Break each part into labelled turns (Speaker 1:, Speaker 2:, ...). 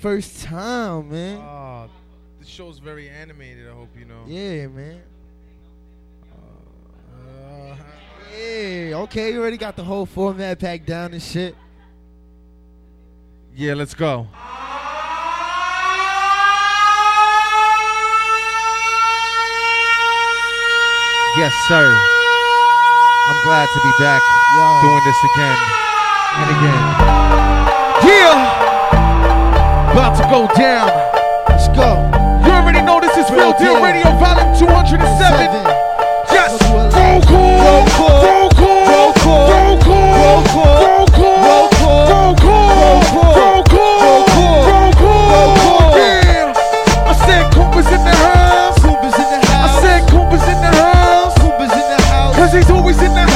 Speaker 1: First time, man.
Speaker 2: Oh, the show's very animated. I hope you know.
Speaker 1: Yeah, man.
Speaker 2: Uh,
Speaker 1: Yeah, okay, you already got the whole format packed down and shit.
Speaker 2: yeah, let's go. Yes, sir. I'm glad to be back
Speaker 1: Yo.
Speaker 2: doing this again and again. Yeah! About to go down.
Speaker 1: Let's go.
Speaker 2: You already know this is Real Deal Radio Volume 207.
Speaker 1: Seven.
Speaker 2: Yes!
Speaker 1: Roll
Speaker 2: call!
Speaker 1: Roll call.
Speaker 2: Roll call!
Speaker 1: Roll call.
Speaker 2: Roll call!
Speaker 1: Roll call.
Speaker 2: Roll call!
Speaker 1: Roll call.
Speaker 2: Roll call!
Speaker 1: Roll call.
Speaker 2: Roll call!
Speaker 1: Roll.
Speaker 2: Yeah! I said Cooper's in the house.
Speaker 1: Cooper's in the
Speaker 2: I said Cooper's in the house.
Speaker 1: Cooper's in the house.
Speaker 2: Cause he's always in the
Speaker 1: Cause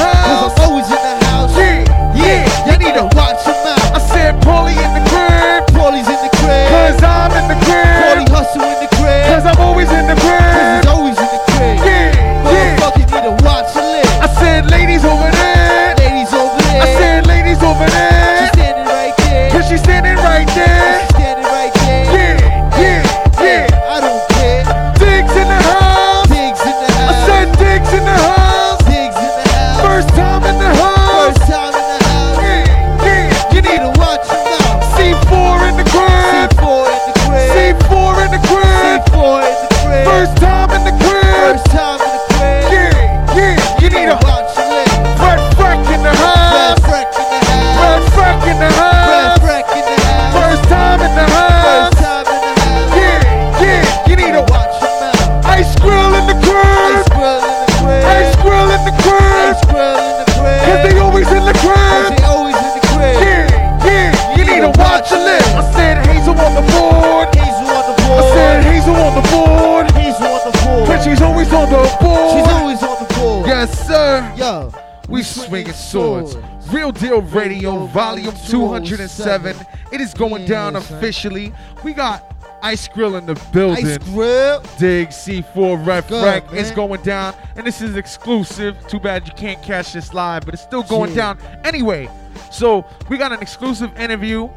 Speaker 2: swords. Real Deal Radio, Volume 207. It is going down officially. We got Ice Grill in the building.
Speaker 1: Ice grill.
Speaker 2: Dig C4 Red
Speaker 1: Good,
Speaker 2: It's going down, and this is exclusive. Too bad you can't catch this live, but it's still going down anyway. So we got an exclusive interview.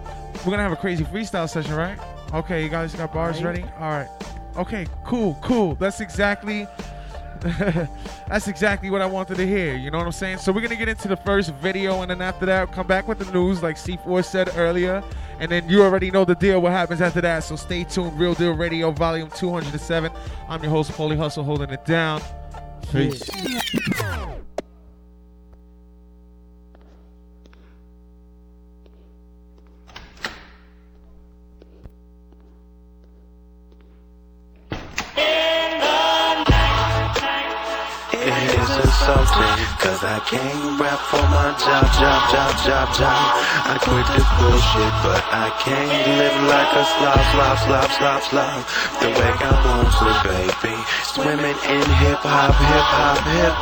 Speaker 2: We're gonna have a crazy freestyle session, right? Okay, you guys got bars
Speaker 1: Right.
Speaker 2: ready? All right. Okay, cool, cool. That's exactly. That's exactly what I wanted to hear. You know what I'm saying? So we're gonna get into the first video, and then after that, come back with the news, like C4 said earlier, and then you already know the deal. What happens after that? So stay tuned. Real Deal Radio, Volume 207. I'm your host, Paulie Hustle, holding it down. Peace.
Speaker 3: I can't rap for my job, job, job, job, job. I quit this bullshit, but I can't live like a slob, slob, slob, slob, slob. The way I want to, baby. Swimming in hip hop, hip hop, hip.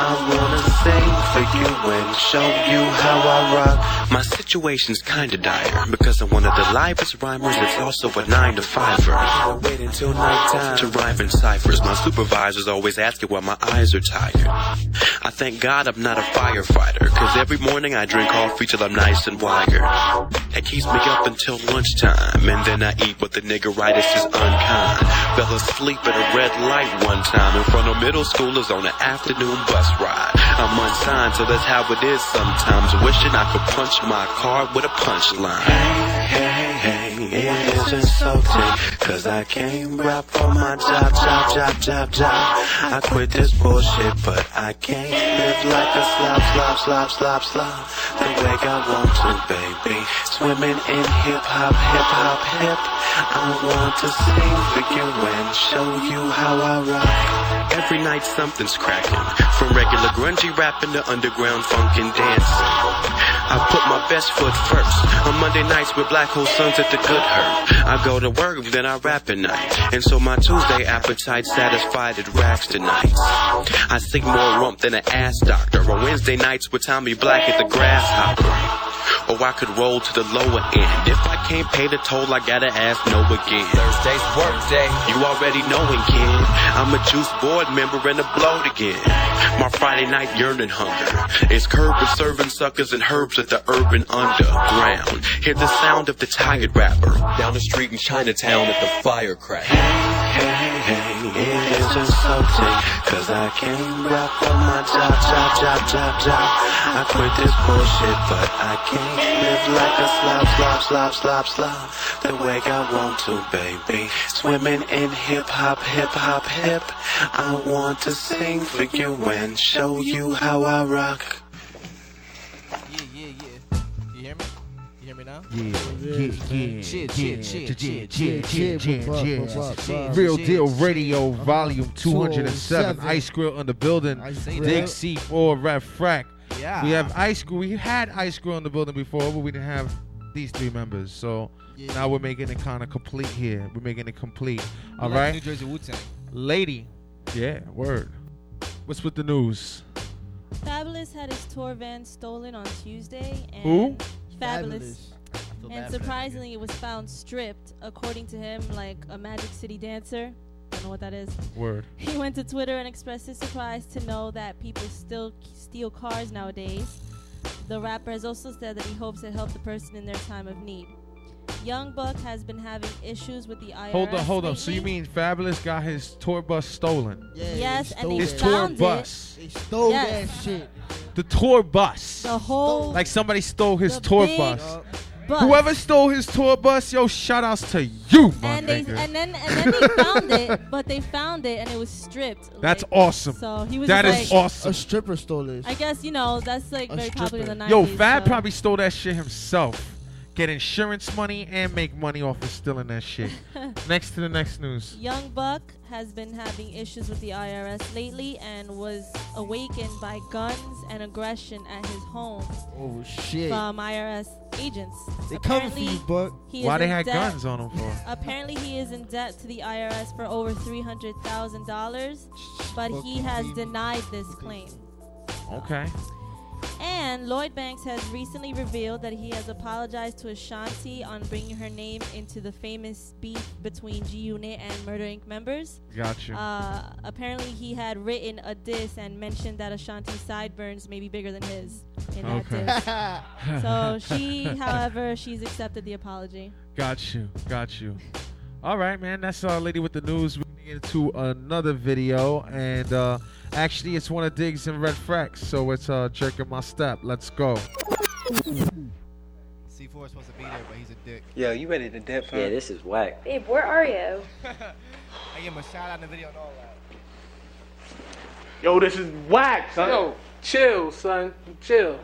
Speaker 3: I wanna sing for you and show you how I rock. My situation's kinda dire, because I'm one of the livest rhymers. It's also a nine to fiver. I wait until nighttime to rhyme in ciphers. My supervisor's always ask asking why my eyes are tired. I thank God I'm not a firefighter, cause every morning I drink coffee till I'm nice and wired. It keeps me up until lunchtime, and then I eat what the niggeritis is unkind. Fell asleep at a red light one time in front of middle schoolers on an afternoon bus ride. I'm unsigned, so that's how it is sometimes. Wishing I could punch my car with a punchline. Hey, hey, hey, it is insulting, cause I can't rap for my job, job, job, job, job. I quit this bullshit, but I can't live like a slob, slob, slob, slob, slob. The way I want to, baby. Swimming in hip hop, hip hop, hip. I want to sing for you and show you how I rock. Every night something's cracking. From regular grungy rapping to underground funk and dancing. I put my best foot first. On Monday nights with Black Hole Suns at the Good Hurt. I go to work, then I rap at night. And so my Tuesday appetite satisfied at racks tonight. I sing more rump than an ass doctor. On Wednesday nights with Tommy Black at the Grasshopper. Or I could roll to the lower end. If I can't pay the toll, I gotta ask no again.
Speaker 4: Thursday's work day.
Speaker 3: You already knowing, kid. I'm a juice board member and a bloat again. My Friday night yearning hunger is curb with serving suckers and herbs at the urban underground. Hear the sound of the tired rapper.
Speaker 4: Down the street in Chinatown at the fire crack.
Speaker 3: Hey, hey, hey, it is insulting. Cause I can't rap for my job, job, job, job, job. I quit this bullshit, but I can't live like a slob, slob, slob, slob, slob. The way I want to, baby. Swimming in hip hop, hip hop, hip. I want to sing for you and show you how I rock.
Speaker 5: Yeah, yeah, yeah. You hear me? You hear me now?
Speaker 2: Yeah, yeah, yeah,
Speaker 5: Shit,
Speaker 2: yeah,
Speaker 5: shit, shit,
Speaker 2: yeah, yeah, yeah, yeah,
Speaker 6: bup, bup,
Speaker 2: yeah. Real Deal Radio, Volume 207.
Speaker 6: 207.
Speaker 2: Ice Grill on the building.
Speaker 6: Ice
Speaker 5: Say
Speaker 6: Grill.
Speaker 2: Dig C4, Red Frack.
Speaker 5: Yeah.
Speaker 2: We have Ice Grill. We had Ice Grill in the building before, but we didn't have these three members. So
Speaker 5: Yeah.
Speaker 2: now we're making it kind of complete here. We're making it complete. All
Speaker 5: Like
Speaker 2: right,
Speaker 5: New Jersey Wu Tang.
Speaker 2: lady. Yeah, word. What's with the news?
Speaker 7: Fabolous had his tour van stolen on Tuesday. And
Speaker 2: Who?
Speaker 7: Fabolous.
Speaker 5: I feel bad
Speaker 7: And surprisingly, it was found stripped, according to him, like a Magic City dancer. Don't know what that is.
Speaker 2: Word.
Speaker 7: He went to Twitter and expressed his surprise to know that people still steal cars nowadays. The rapper has also said that he hopes to help the person in their time of need. Young Buck has been having issues with the IRS.
Speaker 2: Hold up, hold up. So you mean Fabolous got his tour bus stolen?
Speaker 6: Yeah,
Speaker 7: Yes, and
Speaker 6: stole
Speaker 7: they
Speaker 2: His
Speaker 6: that.
Speaker 2: tour
Speaker 7: it.
Speaker 2: bus.
Speaker 6: They stole
Speaker 7: Yes.
Speaker 6: that shit.
Speaker 2: The tour bus.
Speaker 7: the whole
Speaker 2: Like somebody stole his tour
Speaker 7: big-
Speaker 2: bus.
Speaker 6: Uh,
Speaker 7: bus.
Speaker 2: Whoever stole his tour bus, yo, shout outs to you, my
Speaker 7: and they and then and then they found it, but they found it and it was stripped.
Speaker 2: That's
Speaker 7: like,
Speaker 2: awesome.
Speaker 7: So he was
Speaker 2: That
Speaker 7: just
Speaker 2: is
Speaker 7: like,
Speaker 2: awesome.
Speaker 6: a stripper stole this.
Speaker 7: I guess you know that's like
Speaker 6: A
Speaker 7: very popular in the nineties.
Speaker 2: Yo, Fab
Speaker 7: so.
Speaker 2: probably stole that shit himself. Get insurance money and make money off of stealing that shit. next to the next news.
Speaker 7: Young Buck has been having issues with the IRS lately and was awakened by guns and aggression at his home
Speaker 6: Oh shit.
Speaker 7: from IRS agents.
Speaker 6: They coming for
Speaker 7: Apparently,
Speaker 6: you, Buck.
Speaker 2: Why they had
Speaker 7: debt-
Speaker 2: guns on him for?
Speaker 7: Apparently, he is in debt to the IRS for over three hundred thousand dollars, but
Speaker 6: Buck
Speaker 7: he has
Speaker 6: baby.
Speaker 7: denied this claim.
Speaker 2: Okay.
Speaker 7: And Lloyd Banks has recently revealed that he has apologized to Ashanti on bringing her name into the famous beef between G Unit and Murder Inc. members.
Speaker 2: Gotcha.
Speaker 7: Uh, apparently, he had written a diss and mentioned that Ashanti's sideburns may be bigger than his in that
Speaker 2: Okay.
Speaker 7: diss. So she, however, she's accepted the apology.
Speaker 2: Got you. Got you. All right, man. That's our lady with the news. We're gonna get into another video, and uh, actually, it's one of Diggs and Red Frax, so it's uh, jerking my step. Let's go.
Speaker 5: C4 is supposed to be there, but he's a dick.
Speaker 8: Yo, you ready to dip, huh?
Speaker 9: Yeah, this is whack.
Speaker 10: Babe, where are you?
Speaker 5: I give him a shout out in the video and all that.
Speaker 8: Yo, this is whack, son.
Speaker 11: Yo, chill, son. Chill.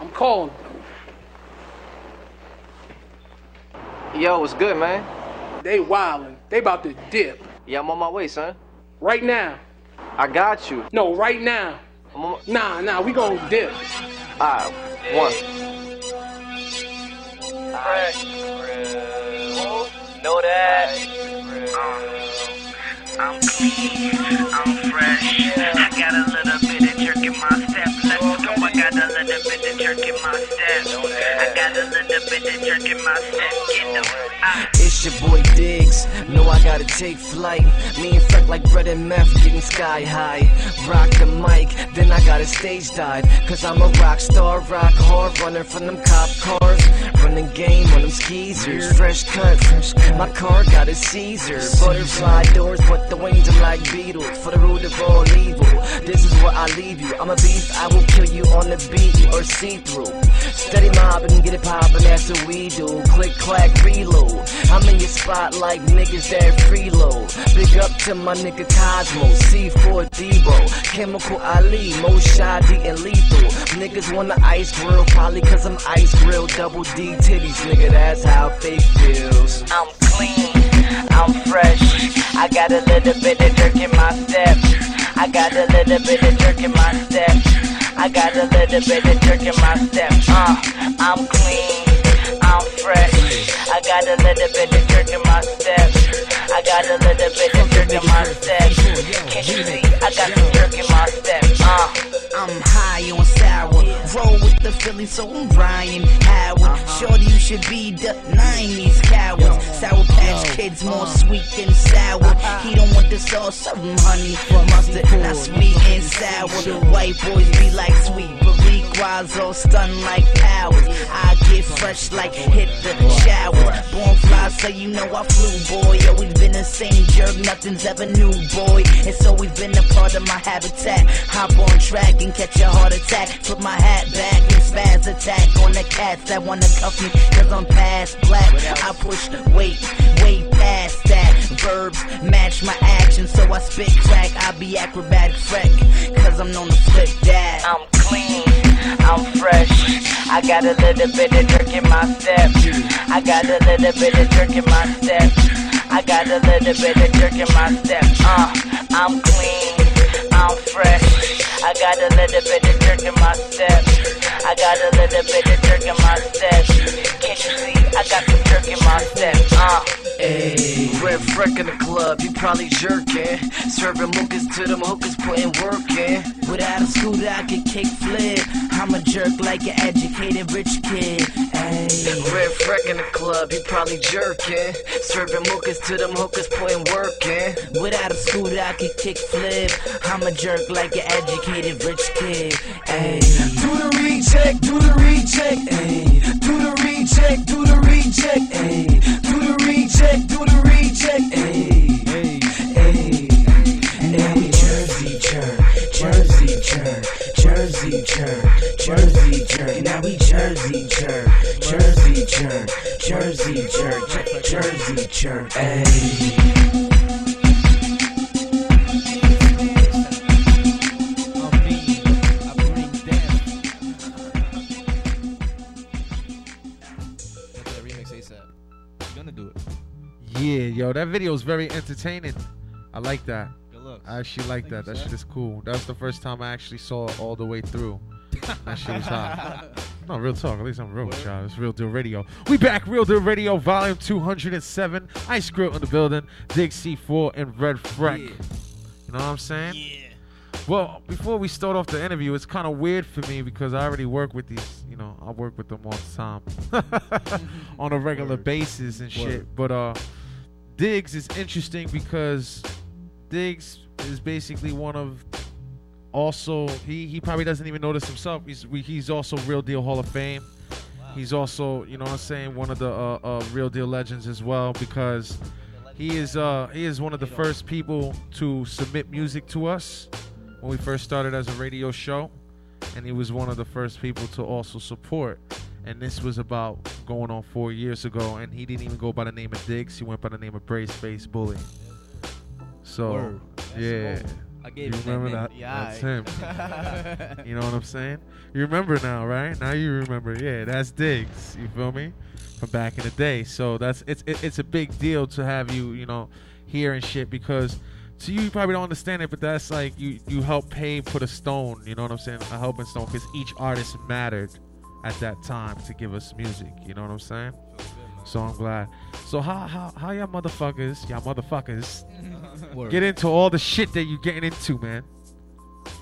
Speaker 11: I'm calling.
Speaker 9: Yo, what's good, man?
Speaker 11: They wildin'. They about to dip.
Speaker 9: Yeah, I'm on my way, son.
Speaker 11: Right now.
Speaker 9: I got you.
Speaker 11: No, right now.
Speaker 9: I'm on.
Speaker 11: Nah, nah, we gon' dip.
Speaker 9: Alright, one. Know that.
Speaker 3: I'm clean, I'm fresh. I got a little bit of jerk in my step. Let's go. I got a little bit of jerk in my step. I got a little bit of jerk in my step. Get them. I
Speaker 12: It's your boy Diggs. Gotta take flight. Me and Freck like bread and meth, getting sky high. Rock the mic, then I gotta stage dive. Cause I'm a rock star, rock hard, running from them cop cars. Running game on them skeezers, fresh cuts. My car got a Caesar. Butterfly doors, but the wings are like beetles. For the root of all evil, this is where I leave you. I'm a beast, I will kill you on the beat or see through. Steady mobbing, get it poppin', that's what we do. Click, clack, reload. I'm in your spot like niggas that freeload. Big up to my nigga Cosmo, C4 Debo, Chemical Ali, Mo Shadi and Lethal. Niggas wanna ice grill, probably cause I'm ice grill, double D titties, nigga, that's how fake feels.
Speaker 3: I'm clean, I'm fresh. I got a little bit of jerk in my step. I got a little bit of jerk in my step. I got a little bit of jerk in my step. Uh, I'm clean, I'm fresh. I got a little bit of jerk in my step. I got a little bit of jerk in my step. Can't you see? I got some jerk in my step. Uh.
Speaker 12: I'm high on sour,
Speaker 10: roll with the Philly, so I'm Ryan Howard. Uh-huh. Shorty, you should be denying these cowards. Sour Patch Kids uh-huh. more sweet than sour. Uh-huh. He don't want the sauce, him honey mustard, not sweet and sour. The white boys be like sweet, but Wise all stunned like powers. I get fresh like hit the shower. Born fly, so you know I flew, boy. Always been the same jerk, nothing's ever new, boy. It's always been a part of my habitat. Hop on track and catch a heart attack. Put my hat back and spaz attack on the cats that wanna cuff me, cause I'm past black. I push weight, way past that. Verbs match my actions, so I spit crack. I be acrobatic freck, cause I'm known to flip that. I'm clean. I'm fresh. I got a little bit of jerk in my step. I got a little bit of jerk in my step. I got a little bit of jerk in my step. Uh, I'm clean. I'm fresh. I got a little bit of jerk in my step. I got a little bit of jerk in my step. Can't you see? I got some jerk in my step. Uh.
Speaker 12: Hey, red freck in the club, you probably jerking. Serving mookers to them hookers, putting work in.
Speaker 10: Without a scooter, I could kick flip. I'm a jerk like an educated rich kid. Hey.
Speaker 12: Red freck in the club, you probably jerking. Serving mookers to them hookers, putting work in.
Speaker 10: Without a scooter, I could kick flip. I'm a jerk like an educated rich kid. Hey.
Speaker 13: Do the reject, do the reject, ayy. Do the reject, do the reject, Do the reject, do the reject, ayy. Ayy.
Speaker 10: And now Jersey jerk, Jersey jerk, Jersey jerk, Jersey jerk. Now we Jersey jerk, Jersey jerk, Jersey jerk, Jersey jerk. Ayy.
Speaker 2: Yeah, yo, that video is very entertaining. I like that.
Speaker 5: Good.
Speaker 2: I actually like that. That
Speaker 5: sir.
Speaker 2: shit is cool. That's the first time I actually saw it all the way through. that shit was hot. No, real talk. At least I'm real with y'all. It's Real Deal Radio. We back, Real Deal Radio, volume 207. Ice Grill in the building. Dig C4 and Red Freck. You know what I'm saying? Yeah. Well, before we start off the interview, it's kind of weird for me because I already work with these. You know, I work with them all the time on a regular basis and shit. But uh, Diggs is interesting because Diggs is basically one of also he he probably doesn't even notice himself. He's we, he's also Real Deal Hall of Fame. He's also you know what I'm saying one of the uh, uh, Real Deal legends as well because he is uh he is one of the first people to submit music to us when we first started as a radio show, and he was one of the first people to also support. And this was about going on four years ago, and he didn't even go by the name of Diggs. He went by the name of Brace Face Bully. So, yeah.
Speaker 5: I gave
Speaker 2: you remember that?
Speaker 5: Yeah,
Speaker 2: that's him. you know what I'm saying? You remember now, right? Now you remember. Yeah, that's Diggs. You feel me? From back in the day. So that's it's it, it's a big deal to have you, you know, here and shit because to you, you probably don't understand it, but that's like you you help pay put a stone. You know what I'm saying? A helping stone because each artist mattered at that time to give us music. You know what I'm saying? So I'm glad. So how how how y'all motherfuckers, y'all motherfuckers, get into all the shit that you're getting into, man?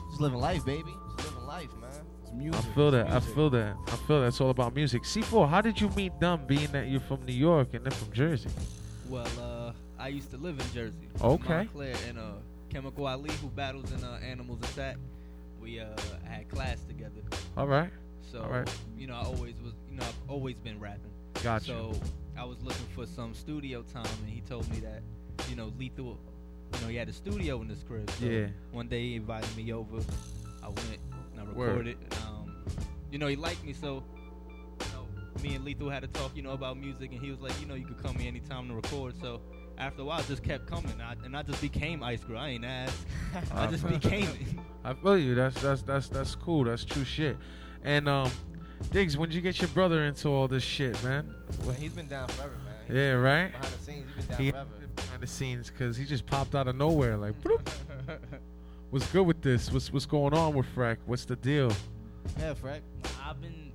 Speaker 14: Just living life, baby. Just living life, man. It's music.
Speaker 2: I feel that. I feel that. I feel that's all about music. C4, how did you meet them, being that you're from New York and they're from Jersey?
Speaker 5: Well, uh, I used to live in Jersey.
Speaker 2: Okay.
Speaker 5: Montclair and uh, Chemical Ali, who battles in uh, Animals Attack. We uh had class together.
Speaker 2: All right.
Speaker 5: So
Speaker 2: right.
Speaker 5: you know, I always was, you know, I've always been rapping.
Speaker 2: Gotcha.
Speaker 5: So I was looking for some studio time, and he told me that, you know, Lethal, you know, he had a studio in his crib. So
Speaker 2: Yeah.
Speaker 5: One day he invited me over. I went and I recorded. Um, you know, he liked me, so you know, me and Lethal had to talk, you know, about music, and he was like, you know, you could come here anytime to record. So after a while, it just kept coming, and I, and I just became Ice Grill. I ain't asked. I just became it.
Speaker 2: I feel you. That's that's that's that's cool. That's true shit. And um, Diggs, when did you get your brother into all this shit, man?
Speaker 14: Well, he's been down forever, man. He's
Speaker 2: Yeah, right.
Speaker 14: Behind the scenes, he's been down
Speaker 2: He
Speaker 14: forever.
Speaker 2: behind the scenes because he just popped out of nowhere, like. bloop. What's good with this? What's what's going on with Freck? What's the deal?
Speaker 14: Yeah, Frank.
Speaker 5: I've been
Speaker 15: just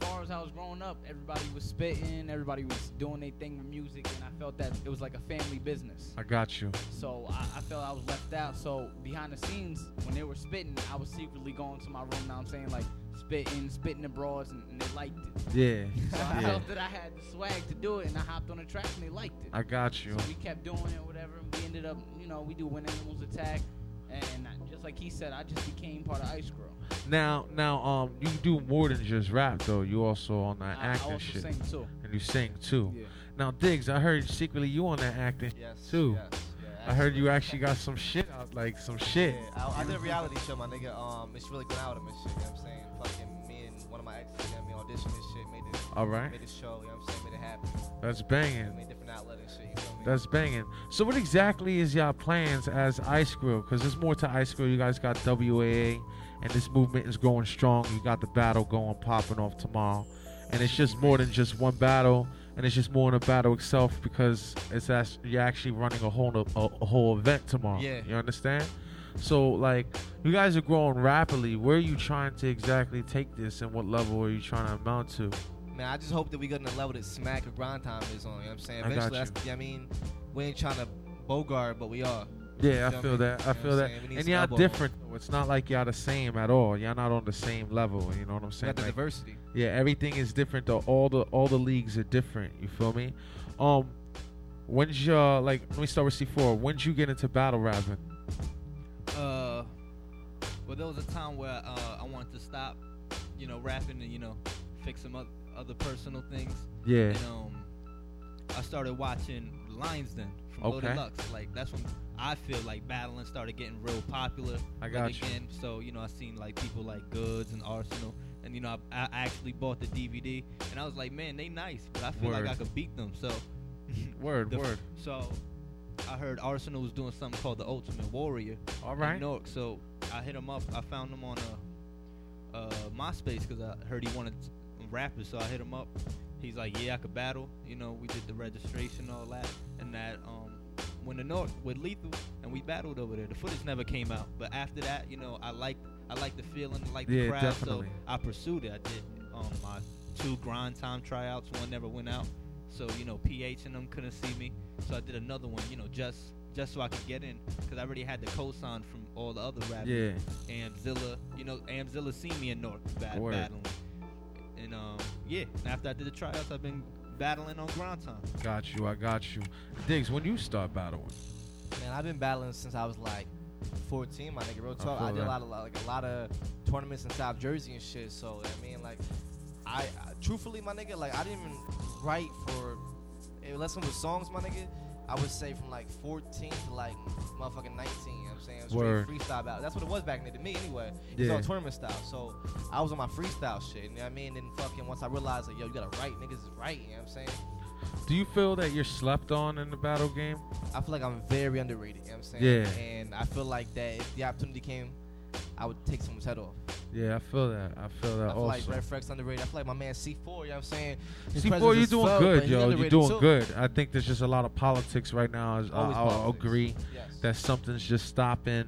Speaker 15: as far as I was growing up, everybody was spitting, everybody was doing their thing with music, and I felt that it was like a family business.
Speaker 2: I got you.
Speaker 15: So I, I felt I was left out. So behind the scenes, when they were spitting, I was secretly going to my room. Now I'm saying like spitting, spitting the broads, and, and they liked it.
Speaker 2: Yeah.
Speaker 15: So I
Speaker 2: yeah.
Speaker 15: felt that I had the swag to do it, and I hopped on the track, and they liked it.
Speaker 2: I got you.
Speaker 15: So we kept doing it, whatever. And we ended up, you know, we do when animals attack, and I, just like he said, I just became part of Ice Grill.
Speaker 2: Now, now, um, you do more than just rap though. You also on that
Speaker 15: I- I
Speaker 2: acting
Speaker 15: also
Speaker 2: shit,
Speaker 15: sing, too.
Speaker 2: and you sing too.
Speaker 15: Yeah.
Speaker 2: Now, Diggs, I heard secretly you on that acting too.
Speaker 14: yes, yeah,
Speaker 2: I heard you actually got some shit out, like some shit.
Speaker 14: Yeah, I, I did a reality show, my nigga. Um, it's really going out of and shit. You know what I'm saying? Fucking me and one of my exes, you know I mean, auditioned and shit, made it.
Speaker 2: All right.
Speaker 14: Made the show, you know what I'm saying? Made it happen.
Speaker 2: That's banging. That's banging. So, what exactly is y'all plans as Ice Grill? Because there's more to Ice Grill. You guys got WAA, and this movement is growing strong. You got the battle going, popping off tomorrow, and it's just more than just one battle, and it's just more than a battle itself because it's as, you're actually running a whole a, a whole event tomorrow.
Speaker 14: Yeah.
Speaker 2: You understand? So, like, you guys are growing rapidly. Where are you trying to exactly take this, and what level are you trying to amount to?
Speaker 14: Man, I just hope that we get in the level that Smack or Grind Time is on. You know what I'm saying?
Speaker 2: I got
Speaker 14: Eventually, that's,
Speaker 2: you.
Speaker 14: I mean, we ain't trying to bogart, but we are.
Speaker 2: Yeah,
Speaker 14: You
Speaker 2: I
Speaker 14: know what
Speaker 2: feel
Speaker 14: mean?
Speaker 2: that. I
Speaker 14: You know
Speaker 2: feel that.
Speaker 14: I'm saying? We need
Speaker 2: And y'all different. though. It's not like y'all the same at all. Y'all not on the same level. You know what I'm saying?
Speaker 14: got the
Speaker 2: Like,
Speaker 14: diversity.
Speaker 2: Yeah, everything is different. Though all the all the leagues are different. You feel me? Um, when's your like? Let me start with C4. When'd you get into battle rapping?
Speaker 5: Uh, well, there was a time where uh, I wanted to stop, you know, rapping and you know, fix some oth- other personal things.
Speaker 2: Yeah.
Speaker 5: And um, I started watching Lions Den from Loaded
Speaker 2: Okay.
Speaker 5: Lux. Like that's when I feel like battling started getting real popular.
Speaker 2: I
Speaker 5: like,
Speaker 2: got you.
Speaker 5: again. So you know, I seen like people like Goodz and Arsonal. And you know, I, I actually bought the DVD, and I was like, "Man, they nice," but I feel
Speaker 2: Word.
Speaker 5: like I could beat them. So,
Speaker 2: Word,
Speaker 5: the-
Speaker 2: word.
Speaker 5: So, I heard Arsonal was doing something called the Ultimate Warrior.
Speaker 2: All right. in.
Speaker 5: Newark. So I hit him up. I found him on uh, uh, MySpace because I heard he wanted rappers. So I hit him up. He's like, "Yeah, I could battle." You know, we did the registration, all that, and that. Um, went to North with Lethal, and we battled over there. The footage never came out, but after that, you know, I liked I liked the feeling, I liked the
Speaker 2: Yeah,
Speaker 5: crowd,
Speaker 2: definitely.
Speaker 5: so I pursued it. I did um, my two grind time tryouts. One never went out, so you know, PH and them couldn't see me. So I did another one, you know, just just so I could get in, because I already had the cosign from all the other rappers.
Speaker 2: Yeah.
Speaker 5: Amzilla, you know, Amzilla seen me in North bat- battling, and um, yeah. After I did the tryouts, I've been battling on grind time.
Speaker 2: Got you. I got you. Diggs, when you start battling?
Speaker 14: Man, I've been battling since I was like 14, my nigga. Real talk.
Speaker 2: feel
Speaker 14: I, did
Speaker 2: that.
Speaker 14: a lot of like a lot of tournaments in South Jersey and shit. So I mean, like, I, I truthfully, my nigga, like I didn't even write for unless it was songs, my nigga. I would say from like 14 to like motherfucking 19. You know what I'm saying? Straight
Speaker 2: Word.
Speaker 14: freestyle battle. That's what it was back then to me anyway. It was
Speaker 2: Yeah.
Speaker 14: all tournament style. So I was on my freestyle shit. You know what I mean? And fucking once I realized like, yo, you gotta write, niggas is right. You know what I'm saying?
Speaker 2: Do you feel that you're slept on in the battle game?
Speaker 14: I feel like I'm very underrated. You know what I'm saying?
Speaker 2: Yeah.
Speaker 14: And I feel like that if the opportunity came, I would take someone's head off.
Speaker 2: Yeah, I feel that. I feel that
Speaker 14: I feel
Speaker 2: also.
Speaker 14: like Red Frex underrated. I feel like my man C4, you know what I'm saying? His
Speaker 2: C4, you're doing
Speaker 14: felt,
Speaker 2: good, yo. You're doing
Speaker 14: too.
Speaker 2: good. I think there's just a lot of politics right now. I,
Speaker 14: Always
Speaker 2: I'll agree
Speaker 14: Yes.
Speaker 2: that something's just stopping.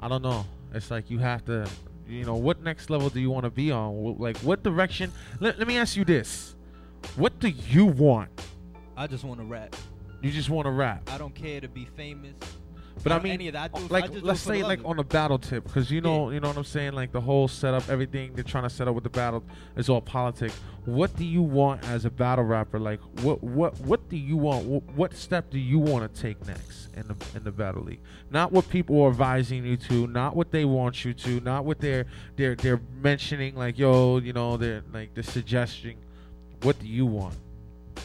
Speaker 2: I don't know. It's like you have to, you know, what next level do you want to be on? Like, what direction? Let, let me ask you this: What do you want?
Speaker 5: I just want to rap.
Speaker 2: You just want to rap.
Speaker 5: I don't care to be famous.
Speaker 2: But I mean,
Speaker 5: any of that. I do,
Speaker 2: like
Speaker 5: I
Speaker 2: let's
Speaker 5: it for the
Speaker 2: say like on a battle tip, because you know, you know what I'm saying. Like the whole setup, everything they're trying to set up with the battle is all politics. What do you want as a battle rapper? Like what what what do you want? What, what step do you want to take next in the in the battle league? Not what people are advising you to, not what they want you to, not what they're they're they're mentioning. Like yo, you know, they're like they're suggesting. What do you want?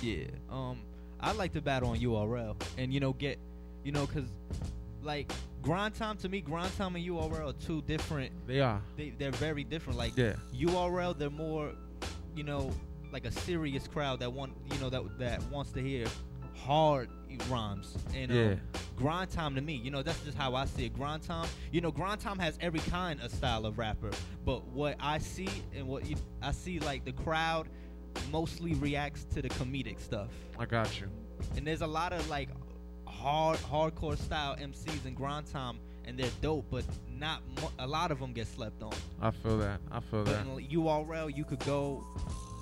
Speaker 5: Yeah. Um, I like to battle on URL and you know get, you know, cause like grind time to me, grind time and URL are two different.
Speaker 2: They are.
Speaker 5: They they're very different. Like
Speaker 2: Yeah.
Speaker 5: URL, they're more, you know, like a serious crowd that want you know that that wants to hear hard rhymes and
Speaker 2: Yeah.
Speaker 5: um, grind time to me you know that's just how i see it grind time you know grind time has every kind of style of rapper but what i see and what you, i see like the crowd mostly reacts to the comedic stuff
Speaker 2: I got you.
Speaker 5: and there's a lot of like hard hardcore style MCs in grind time and they're dope, but not mo- a lot of them get slept on.
Speaker 2: I feel that. I feel
Speaker 5: But
Speaker 2: that.
Speaker 5: in URL, you could go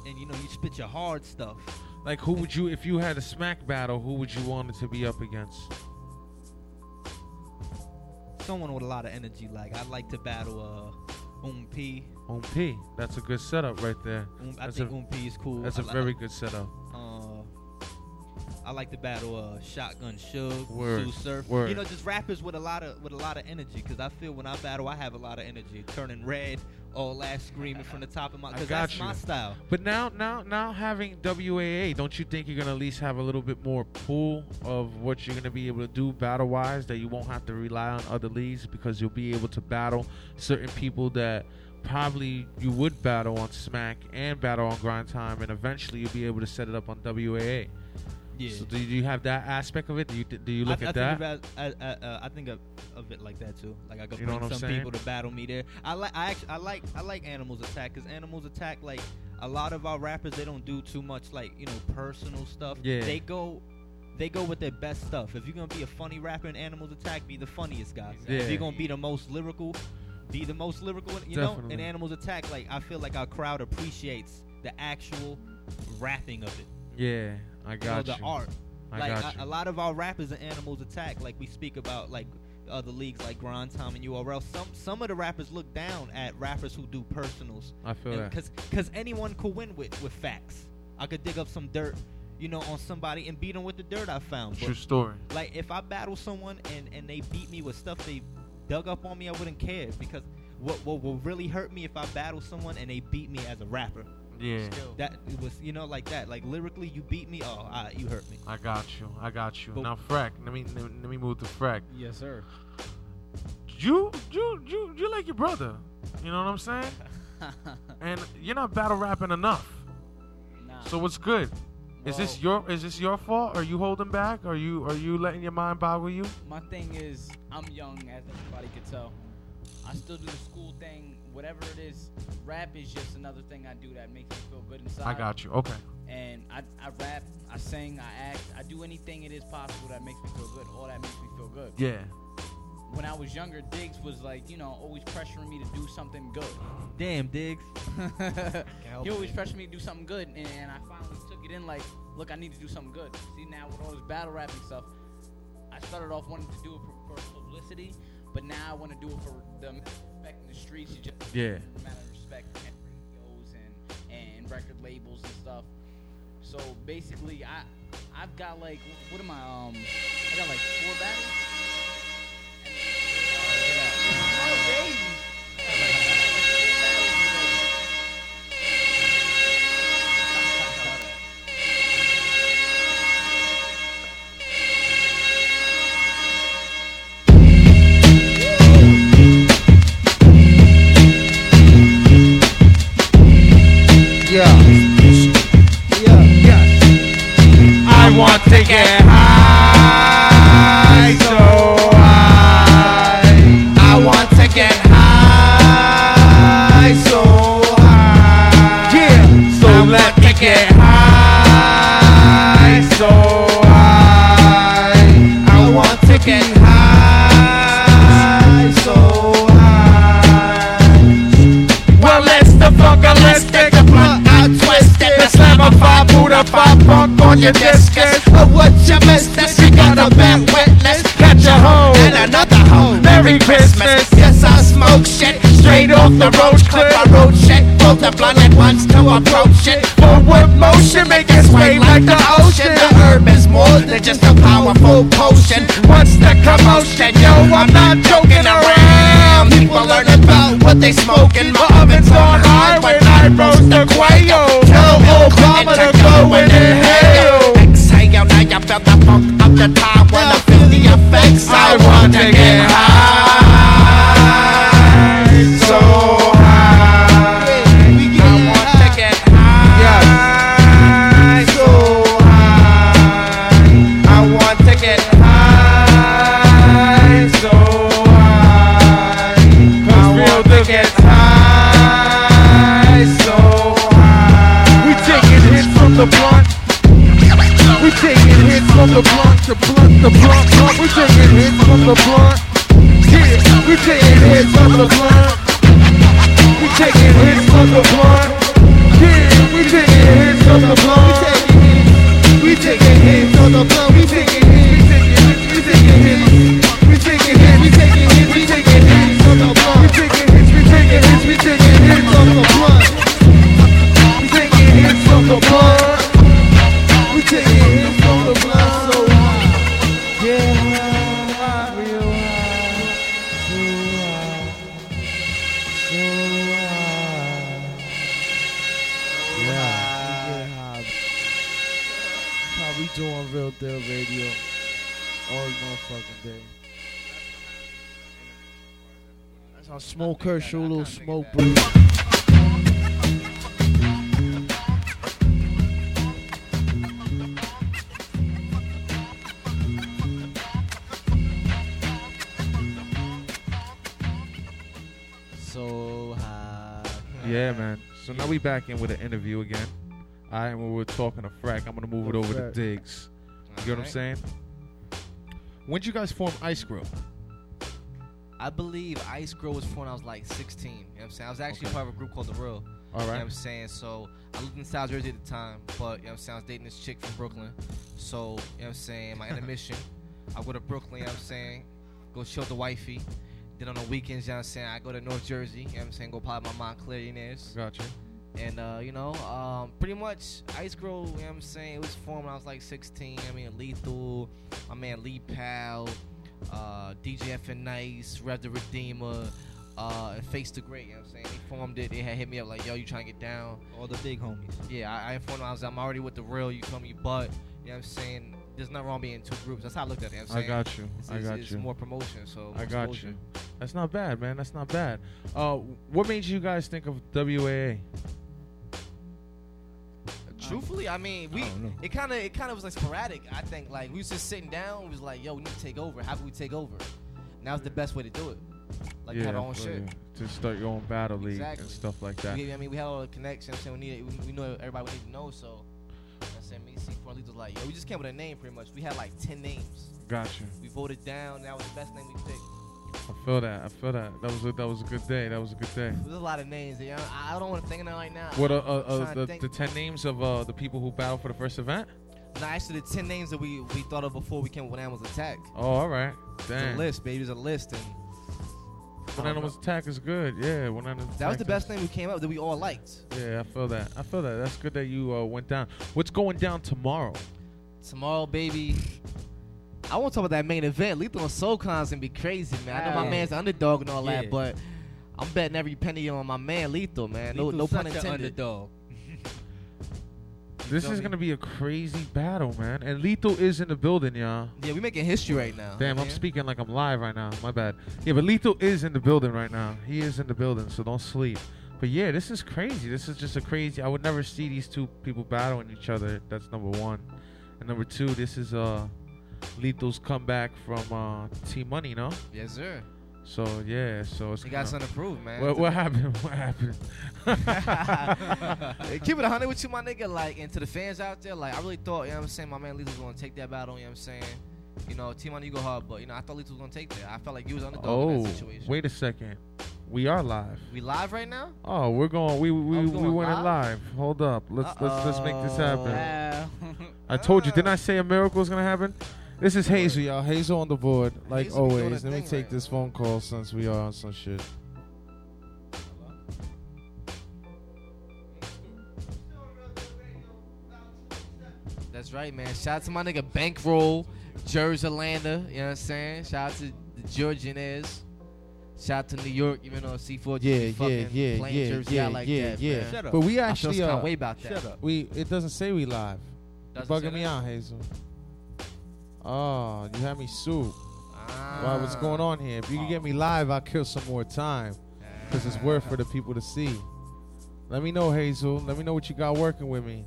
Speaker 5: and you know you spit your hard stuff.
Speaker 2: Like, who would you, if you had a smack battle, who would you want it to be up against?
Speaker 5: Someone with a lot of energy. Like I'd like to battle uh Um P.
Speaker 2: Um P. That's a good setup right there.
Speaker 5: Um, I
Speaker 2: That's
Speaker 5: think
Speaker 2: a,
Speaker 5: Um P is cool.
Speaker 2: That's
Speaker 5: I
Speaker 2: a
Speaker 5: li-
Speaker 2: very good setup.
Speaker 5: I like to battle uh, Shotgun
Speaker 2: Word,
Speaker 5: Sue Surf.
Speaker 2: word.
Speaker 5: You know, just rappers with a lot of with a lot of energy. Because I feel when I battle, I have a lot of energy. Turning red, all last screaming from the top of my. Because that's
Speaker 2: you.
Speaker 5: my style.
Speaker 2: But now, now, now having WAA, don't you think you're gonna at least have a little bit more pool of what you're gonna be able to do battle wise that you won't have to rely on other leagues because you'll be able to battle certain people that probably you would battle on Smack and battle on Grind Time, and eventually you'll be able to set it up on WAA.
Speaker 5: Yeah.
Speaker 2: So do you have that aspect of it? Do you do you look
Speaker 5: I,
Speaker 2: at
Speaker 5: I
Speaker 2: that?
Speaker 5: Think about, I, I, uh, I think of, of it like that too. Like I could
Speaker 2: You
Speaker 5: bring some
Speaker 2: saying?
Speaker 5: people to battle me there. I like I actually I like I like Animals Attack because Animals Attack like a lot of our rappers they don't do too much like you know personal stuff.
Speaker 2: Yeah.
Speaker 5: They go. They go with their best stuff. If you're gonna be a funny rapper in Animals Attack, be the funniest guy.
Speaker 2: Yeah.
Speaker 5: If you're gonna be the most lyrical, be the most lyrical. You know,
Speaker 2: Definitely.
Speaker 5: in Animals Attack, like I feel like our crowd appreciates the actual rapping of it
Speaker 2: yeah, I got
Speaker 5: you know, the art.
Speaker 2: I
Speaker 5: like
Speaker 2: got
Speaker 5: a,
Speaker 2: you.
Speaker 5: a lot of our rappers are animals attack. Like we speak about like other leagues like Grind Time and URL. Some some of the rappers look down at rappers who do personals.
Speaker 2: I feel that.
Speaker 5: Because because anyone could win with with facts. I could dig up some dirt, you know, on somebody and beat them with the dirt I found.
Speaker 2: True
Speaker 5: But,
Speaker 2: story.
Speaker 5: Like if I battle someone and and they beat me with stuff they dug up on me, I wouldn't care because what what will really hurt me if I battle someone and they beat me as a rapper.
Speaker 2: Yeah.
Speaker 5: That it was you know like that like lyrically you beat me oh ah, you hurt me.
Speaker 2: I got you. I got you.
Speaker 5: But-
Speaker 2: now, Freck. Let me let, let me move to Freck.
Speaker 15: Yes, sir.
Speaker 2: You you you you like your brother. You know what I'm saying? and you're not battle rapping enough.
Speaker 15: Nah.
Speaker 2: So what's good? Is this your is this your fault? Are you holding back? Are you are you letting your mind boggle you?
Speaker 15: My thing is, I'm young, as everybody can tell. I still do the school thing, whatever it is. Rap is just another thing I do that makes me feel good inside.
Speaker 2: I got you. Okay.
Speaker 15: And I, I rap, I sing, I act, I do anything it is possible that makes me feel good. All that makes me feel good.
Speaker 2: Yeah.
Speaker 15: When I was younger, Diggs was like, you know, always pressuring me to do something good.
Speaker 5: Damn, Diggs.
Speaker 15: he always pressured me to do something good, and, and I finally took it in like, look, I need to do something good. See, now with all this battle rapping stuff, I started off wanting to do it for, for publicity, but now I want to do it for the respect in the streets. You just
Speaker 2: Yeah.
Speaker 15: matter of respect and radios and, and record labels and stuff. So basically, I I've got like what am I um I got like four battles. Oh, baby.
Speaker 2: I want to get high, so high.
Speaker 6: I want to get high, so high.
Speaker 2: Yeah. So let me get high, so high.
Speaker 6: I want to get high, so high.
Speaker 2: Well, let's the fucker, let's take a blunt out twisted. Let's slam a five Buddha, five punk on your discus.
Speaker 6: The road clip. I wrote shit, both the blunt at once to approach it.
Speaker 2: Forward motion, make it sway like the ocean.
Speaker 6: The herb is more than just a powerful potion.
Speaker 2: What's the commotion? Yo, I'm not joking around.
Speaker 6: People learn about what they smoke, smoking.
Speaker 2: My oven's on high when I roast the quail. Tell Obama to go and inhale.
Speaker 1: How Smoke little smoke break.
Speaker 14: So high.
Speaker 2: Yeah, man. So now we back in with an interview again. All right, when we're talking to Frack, I'm gonna move it over to
Speaker 1: Frack.
Speaker 2: Diggs. You know what I'm saying? When'd you guys form Ice Grill?
Speaker 14: I believe Ice Grow was born when I was like 16. You know what I'm saying? I was actually
Speaker 2: Okay.
Speaker 14: part of a group called The Real.
Speaker 2: All
Speaker 14: You know
Speaker 2: right.
Speaker 14: what I'm saying? So I lived in South Jersey at the time, but you know what I'm saying? I was dating this chick from Brooklyn. So, you know what I'm saying? My intermission, I go to Brooklyn, you know what I'm saying? Go chill with the wifey. Then on the weekends, you know what I'm saying? I go to North Jersey, you know what I'm saying? Go pop my Montclair years.
Speaker 2: Gotcha.
Speaker 14: And, uh, you know, um, pretty much Ice Grow, you know what I'm saying? It was formed when I was like 16. I mean, Lethal, my man Lee Powell, uh, DJ F and Nice, Rev the Redeemer, uh, and Face the Great, you know what I'm saying? They formed it. They had hit me up like, yo, you trying to get down?
Speaker 5: All the big homies.
Speaker 14: Yeah, I, I informed them I was I'm already with the real. You feel me? But you know what I'm saying? There's nothing wrong being in two groups. That's how I looked at it. You know
Speaker 2: I got you.
Speaker 14: It's,
Speaker 2: I got
Speaker 14: it's
Speaker 2: you.
Speaker 14: more promotion, so
Speaker 2: I got
Speaker 14: exposure.
Speaker 2: you. That's not bad, man. That's not bad. Uh, what made you guys think of WAA?
Speaker 14: Truthfully, I mean, we
Speaker 2: I
Speaker 14: it kind of it kind of was like sporadic. I think like we was just sitting down. We was like, yo, we need to take over. How can we take over? That the best way to do it. Like have our own shit.
Speaker 2: To start your own battle league
Speaker 14: Exactly.
Speaker 2: and stuff like that.
Speaker 14: We, I mean, we had all the connections, and we needed, we, we know everybody we need to know. So I said, me, C4 Elite was like, yo, we just came with a name pretty much. We had like ten names.
Speaker 2: Gotcha.
Speaker 14: We voted down. That was the best name we picked.
Speaker 2: I feel that. I feel that. That was a, that was a good day. That was a good day.
Speaker 14: There's a lot of names. You know, I don't want to think of them right now.
Speaker 2: What uh, uh, uh, the, the ten names of uh, the people who battled for the first event?
Speaker 14: No, actually, the ten names that we, we thought of before we came with Animals Attack.
Speaker 2: Oh, all right.
Speaker 14: It's a
Speaker 2: Damn.
Speaker 14: list, baby. It's a list, and
Speaker 2: When Animals Attack is good. Yeah, when Animals
Speaker 14: that was the best thing we came up that we all liked.
Speaker 2: Yeah, I feel that. I feel that. That's good that you uh, went down. What's going down tomorrow?
Speaker 14: Tomorrow, baby. I won't talk about that main event. Lethal and SoulCon's gonna be crazy, man. I know my man's the underdog and all
Speaker 5: Yeah.
Speaker 14: that, but I'm betting every penny on my man Lethal, man. No, no pun intended.
Speaker 5: underdog.
Speaker 2: This is gonna be a crazy battle, man. And Lethal is in the building, y'all.
Speaker 14: Yeah, we making history right now.
Speaker 2: Damn, I'm speaking like I'm live right now. My bad. Yeah, but Lethal is in the building right now. He is in the building, so don't sleep. But yeah, this is crazy. This is just a crazy. I would never see these two people battling each other. That's number one. And number two, this is uh Lethal's comeback from uh T Money, no?
Speaker 14: Yes, sir.
Speaker 2: So yeah, so it's
Speaker 14: He got
Speaker 2: kinda-
Speaker 14: something to prove, man.
Speaker 2: What, what happened? What happened?
Speaker 14: Hey, Keep it a hundred with you, my nigga. Like, and to the fans out there, like, I really thought, you know what I'm saying, my man Lethal was gonna take that battle. You know what I'm saying? You know, T Money, you go hard, but you know, I thought Lethal was gonna take that. I felt like you was underdog
Speaker 2: Oh,
Speaker 14: in that situation.
Speaker 2: wait a second. We are live.
Speaker 14: We live right now?
Speaker 2: Oh, we're going. We we
Speaker 14: Oh, we
Speaker 2: we
Speaker 14: going
Speaker 2: went it
Speaker 14: live?
Speaker 2: live. Hold up. Let's let's let's make this happen.
Speaker 15: Uh,
Speaker 2: I told you. Didn't I say a miracle is gonna happen? This is Hazel,
Speaker 1: Hazel, y'all. Hazel on the board, like
Speaker 14: Hazel
Speaker 1: always. Let me take
Speaker 14: right
Speaker 1: this phone call since we are on some shit.
Speaker 14: That's right, man. Shout out to my nigga Bankroll, Jersey Lander. You know what I'm saying? Shout out to the Georgianaires. Shout out to New York, even though C4
Speaker 1: Yeah, yeah,
Speaker 14: fucking
Speaker 1: yeah,
Speaker 14: playing
Speaker 1: yeah,
Speaker 14: Jersey
Speaker 1: yeah,
Speaker 14: out like
Speaker 1: yeah,
Speaker 14: that,
Speaker 1: yeah.
Speaker 14: man.
Speaker 5: Shut up.
Speaker 1: But we
Speaker 14: I feel
Speaker 1: actually
Speaker 14: some
Speaker 1: uh,
Speaker 14: way about that.
Speaker 5: Shut up.
Speaker 1: we it doesn't say we live.
Speaker 14: Doesn't say
Speaker 1: bugging me out, Hazel. Oh, you had me soup.
Speaker 14: Ah.
Speaker 1: Wow, what's going on here? If you can get me live, I'll kill some more time. Because it's worth for the people to see. Let me know, Hazel. Let me know what you got working with me.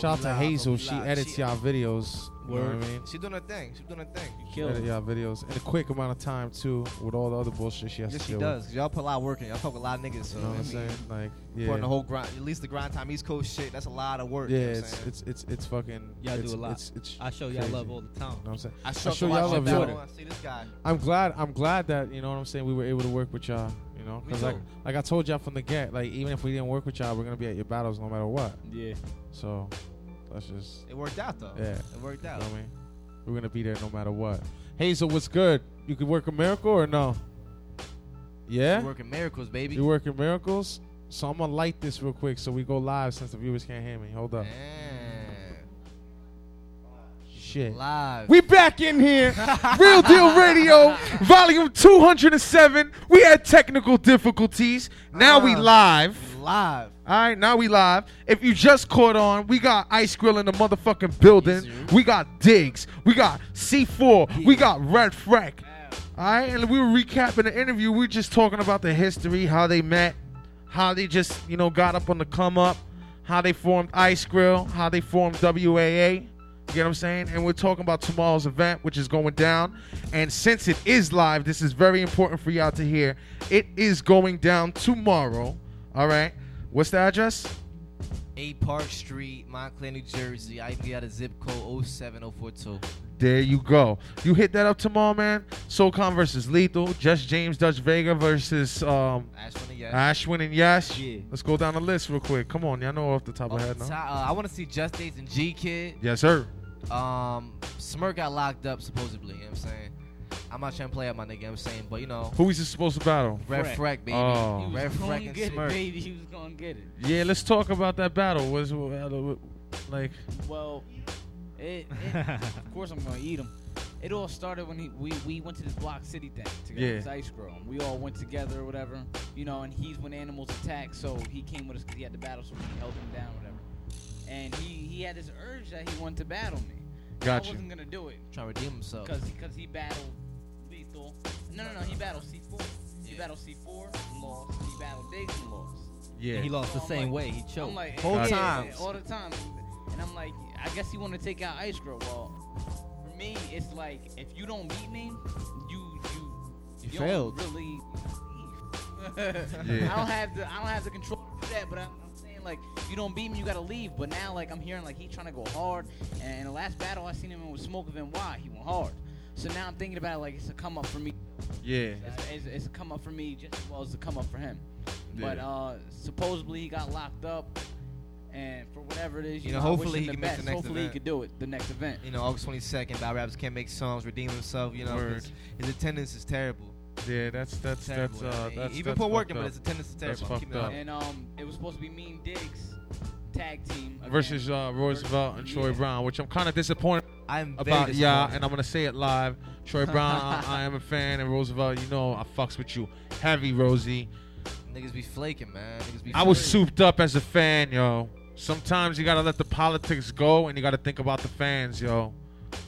Speaker 2: Shout out to Hazel. She edits y'all videos. You know what I mean?
Speaker 14: She doing her thing. She doing her thing.
Speaker 2: She edit y'all videos in a quick amount of time too, with all the other bullshit she has
Speaker 14: Yes,
Speaker 2: to
Speaker 14: she
Speaker 2: deal
Speaker 14: does.
Speaker 2: with.
Speaker 14: 'cause Y'all put a lot of work in. Y'all fuck with a lot of niggas. So
Speaker 2: You know what I'm
Speaker 14: I mean,
Speaker 2: saying? Like,
Speaker 14: Putting the whole grind, at least the grind time East Coast shit. That's a lot of work.
Speaker 2: Yeah,
Speaker 14: you know what I'm
Speaker 2: it's,
Speaker 14: saying?
Speaker 2: it's it's it's fucking.
Speaker 5: Y'all do
Speaker 2: it's,
Speaker 5: a lot.
Speaker 2: It's, it's
Speaker 5: I show y'all
Speaker 2: crazy.
Speaker 5: love all the time.
Speaker 2: You know what I'm saying?
Speaker 14: I
Speaker 2: I
Speaker 14: show
Speaker 2: show y'all love
Speaker 14: your
Speaker 2: y'all.
Speaker 14: I see this guy.
Speaker 2: I'm glad. I'm glad that you know what I'm saying. We were able to work with y'all. You know,
Speaker 14: Me
Speaker 2: because like
Speaker 14: too.
Speaker 2: like I told y'all from the get, like even if we didn't work with y'all, we're gonna be at your battles no matter what.
Speaker 5: Yeah.
Speaker 2: So just
Speaker 14: It worked out though.
Speaker 2: yeah.
Speaker 14: It worked out.
Speaker 2: You know what I mean, we're gonna be there no matter what. Hazel, what's good? You could work a miracle or no? Yeah.
Speaker 14: You working miracles, baby.
Speaker 2: You working miracles? So I'm gonna light this real quick so we go live since the viewers can't hear me. Hold up. Shit.
Speaker 14: Live.
Speaker 2: We back in here. Real Deal Radio, volume 207. We had technical difficulties. Now we
Speaker 14: Uh,
Speaker 2: live.
Speaker 14: Live.
Speaker 2: All right, now we live. If you just caught on, we got Ice Grill in the motherfucking building. We got Diggs. We got C4. We got Red Freck. All right, and we were recapping the interview. We were just talking about the history, how they met, how they just, you know, got up on the come up, how they formed Ice Grill, how they formed WAA. You get what I'm saying? And we're talking about tomorrow's event, which is going down. And since it is live, this is very important for y'all to hear. It is going down tomorrow. All right. What's the address?
Speaker 14: 8 Park Street, Montclair, New Jersey. I got a zip code 07042.
Speaker 2: There you go. You hit that up tomorrow, man. SoCon versus Lethal. Just James Dutch Vega versus um,
Speaker 14: Ashwin and Yash.
Speaker 2: Ashwin and Yash.
Speaker 14: Yeah.
Speaker 2: Let's go down the list real quick. Come on, y'all know off the top of head, no?
Speaker 14: uh, I want to see Just Days and G Kid.
Speaker 2: Yes, sir.
Speaker 14: Um, Smirk got locked up supposedly. You know what I'm saying? I'm not trying to play out my nigga. You know I'm saying, but you know,
Speaker 2: Who is he supposed to battle?
Speaker 14: Red Freck, baby.
Speaker 2: Oh.
Speaker 15: He
Speaker 14: Red Freck and
Speaker 15: get
Speaker 14: Smirk.
Speaker 15: it, baby. He was gonna get it.
Speaker 2: Yeah, let's talk about that battle. Was like
Speaker 15: Well, it, it of course I'm gonna eat him. It all started when he, we we went to this Block City thing together.
Speaker 2: Yeah.
Speaker 15: This Ice Grill. We all went together or whatever. You know, and he's when animals attack, so he came with us because he had to battle, so we held him down, whatever. And he he had this urge that he wanted to battle me.
Speaker 2: Gotcha.
Speaker 15: I wasn't gonna do it
Speaker 14: trying to redeem himself.
Speaker 15: because because he battled lethal. No, no, no. He battled C4. He battled C4, lost. He battled Diggs and lost.
Speaker 2: Yeah.
Speaker 5: He lost
Speaker 15: So
Speaker 5: the
Speaker 15: I'm
Speaker 5: same
Speaker 15: like-
Speaker 5: way. He choked.
Speaker 15: I'm like,
Speaker 14: Whole
Speaker 15: yeah,
Speaker 14: time.
Speaker 15: all the time. And I'm like, I guess he want to take out Ice Grill. Well, for me, it's like if you don't beat me, you you
Speaker 14: You
Speaker 15: don't
Speaker 14: failed.
Speaker 15: Really,
Speaker 2: Yeah.
Speaker 15: I don't have the I don't have the control to do that. But I'm, I'm saying like, you don't beat me, you gotta leave. But now like I'm hearing like he trying to go hard. And in the last battle I seen him in with Smoke of NY, he went hard. So now I'm thinking about it like it's a come up for me.
Speaker 2: Yeah.
Speaker 15: It's, it's, it's a come up for me just as well as a come up for him. But uh, supposedly he got locked up, and for whatever it is, you,
Speaker 14: You know,
Speaker 15: know,
Speaker 14: hopefully he
Speaker 15: the
Speaker 14: can make the next
Speaker 15: Hopefully
Speaker 14: event.
Speaker 15: he could do it the next event.
Speaker 14: You know, August 22nd, Battle Rappers can't make songs, redeem himself. You know,
Speaker 2: Word.
Speaker 14: his attendance is terrible.
Speaker 2: Yeah, that's that's
Speaker 14: Terrible.
Speaker 2: that's uh
Speaker 14: I mean,
Speaker 2: that's
Speaker 14: he
Speaker 2: that's
Speaker 14: been put work
Speaker 2: fucked
Speaker 14: in, but
Speaker 2: up.
Speaker 14: his attendance is
Speaker 2: That's
Speaker 14: terrible. I'm
Speaker 2: fucked up.
Speaker 14: up.
Speaker 15: And um, it was supposed to be Mean Diggs tag team again.
Speaker 2: Versus uh, Roosevelt and Troy
Speaker 15: Yeah.
Speaker 2: Brown, which I'm kind of disappointed
Speaker 14: I'm
Speaker 2: about. Yeah,
Speaker 14: disappointed.
Speaker 2: and I'm gonna say it live. Troy Brown, I, I am a fan, and Roosevelt, you know, I fucks with you heavy, Rosie.
Speaker 14: Niggas be flaking, man. Niggas be
Speaker 2: I was souped up as a fan, yo. Sometimes you gotta let the politics go, and you gotta think about the fans, yo.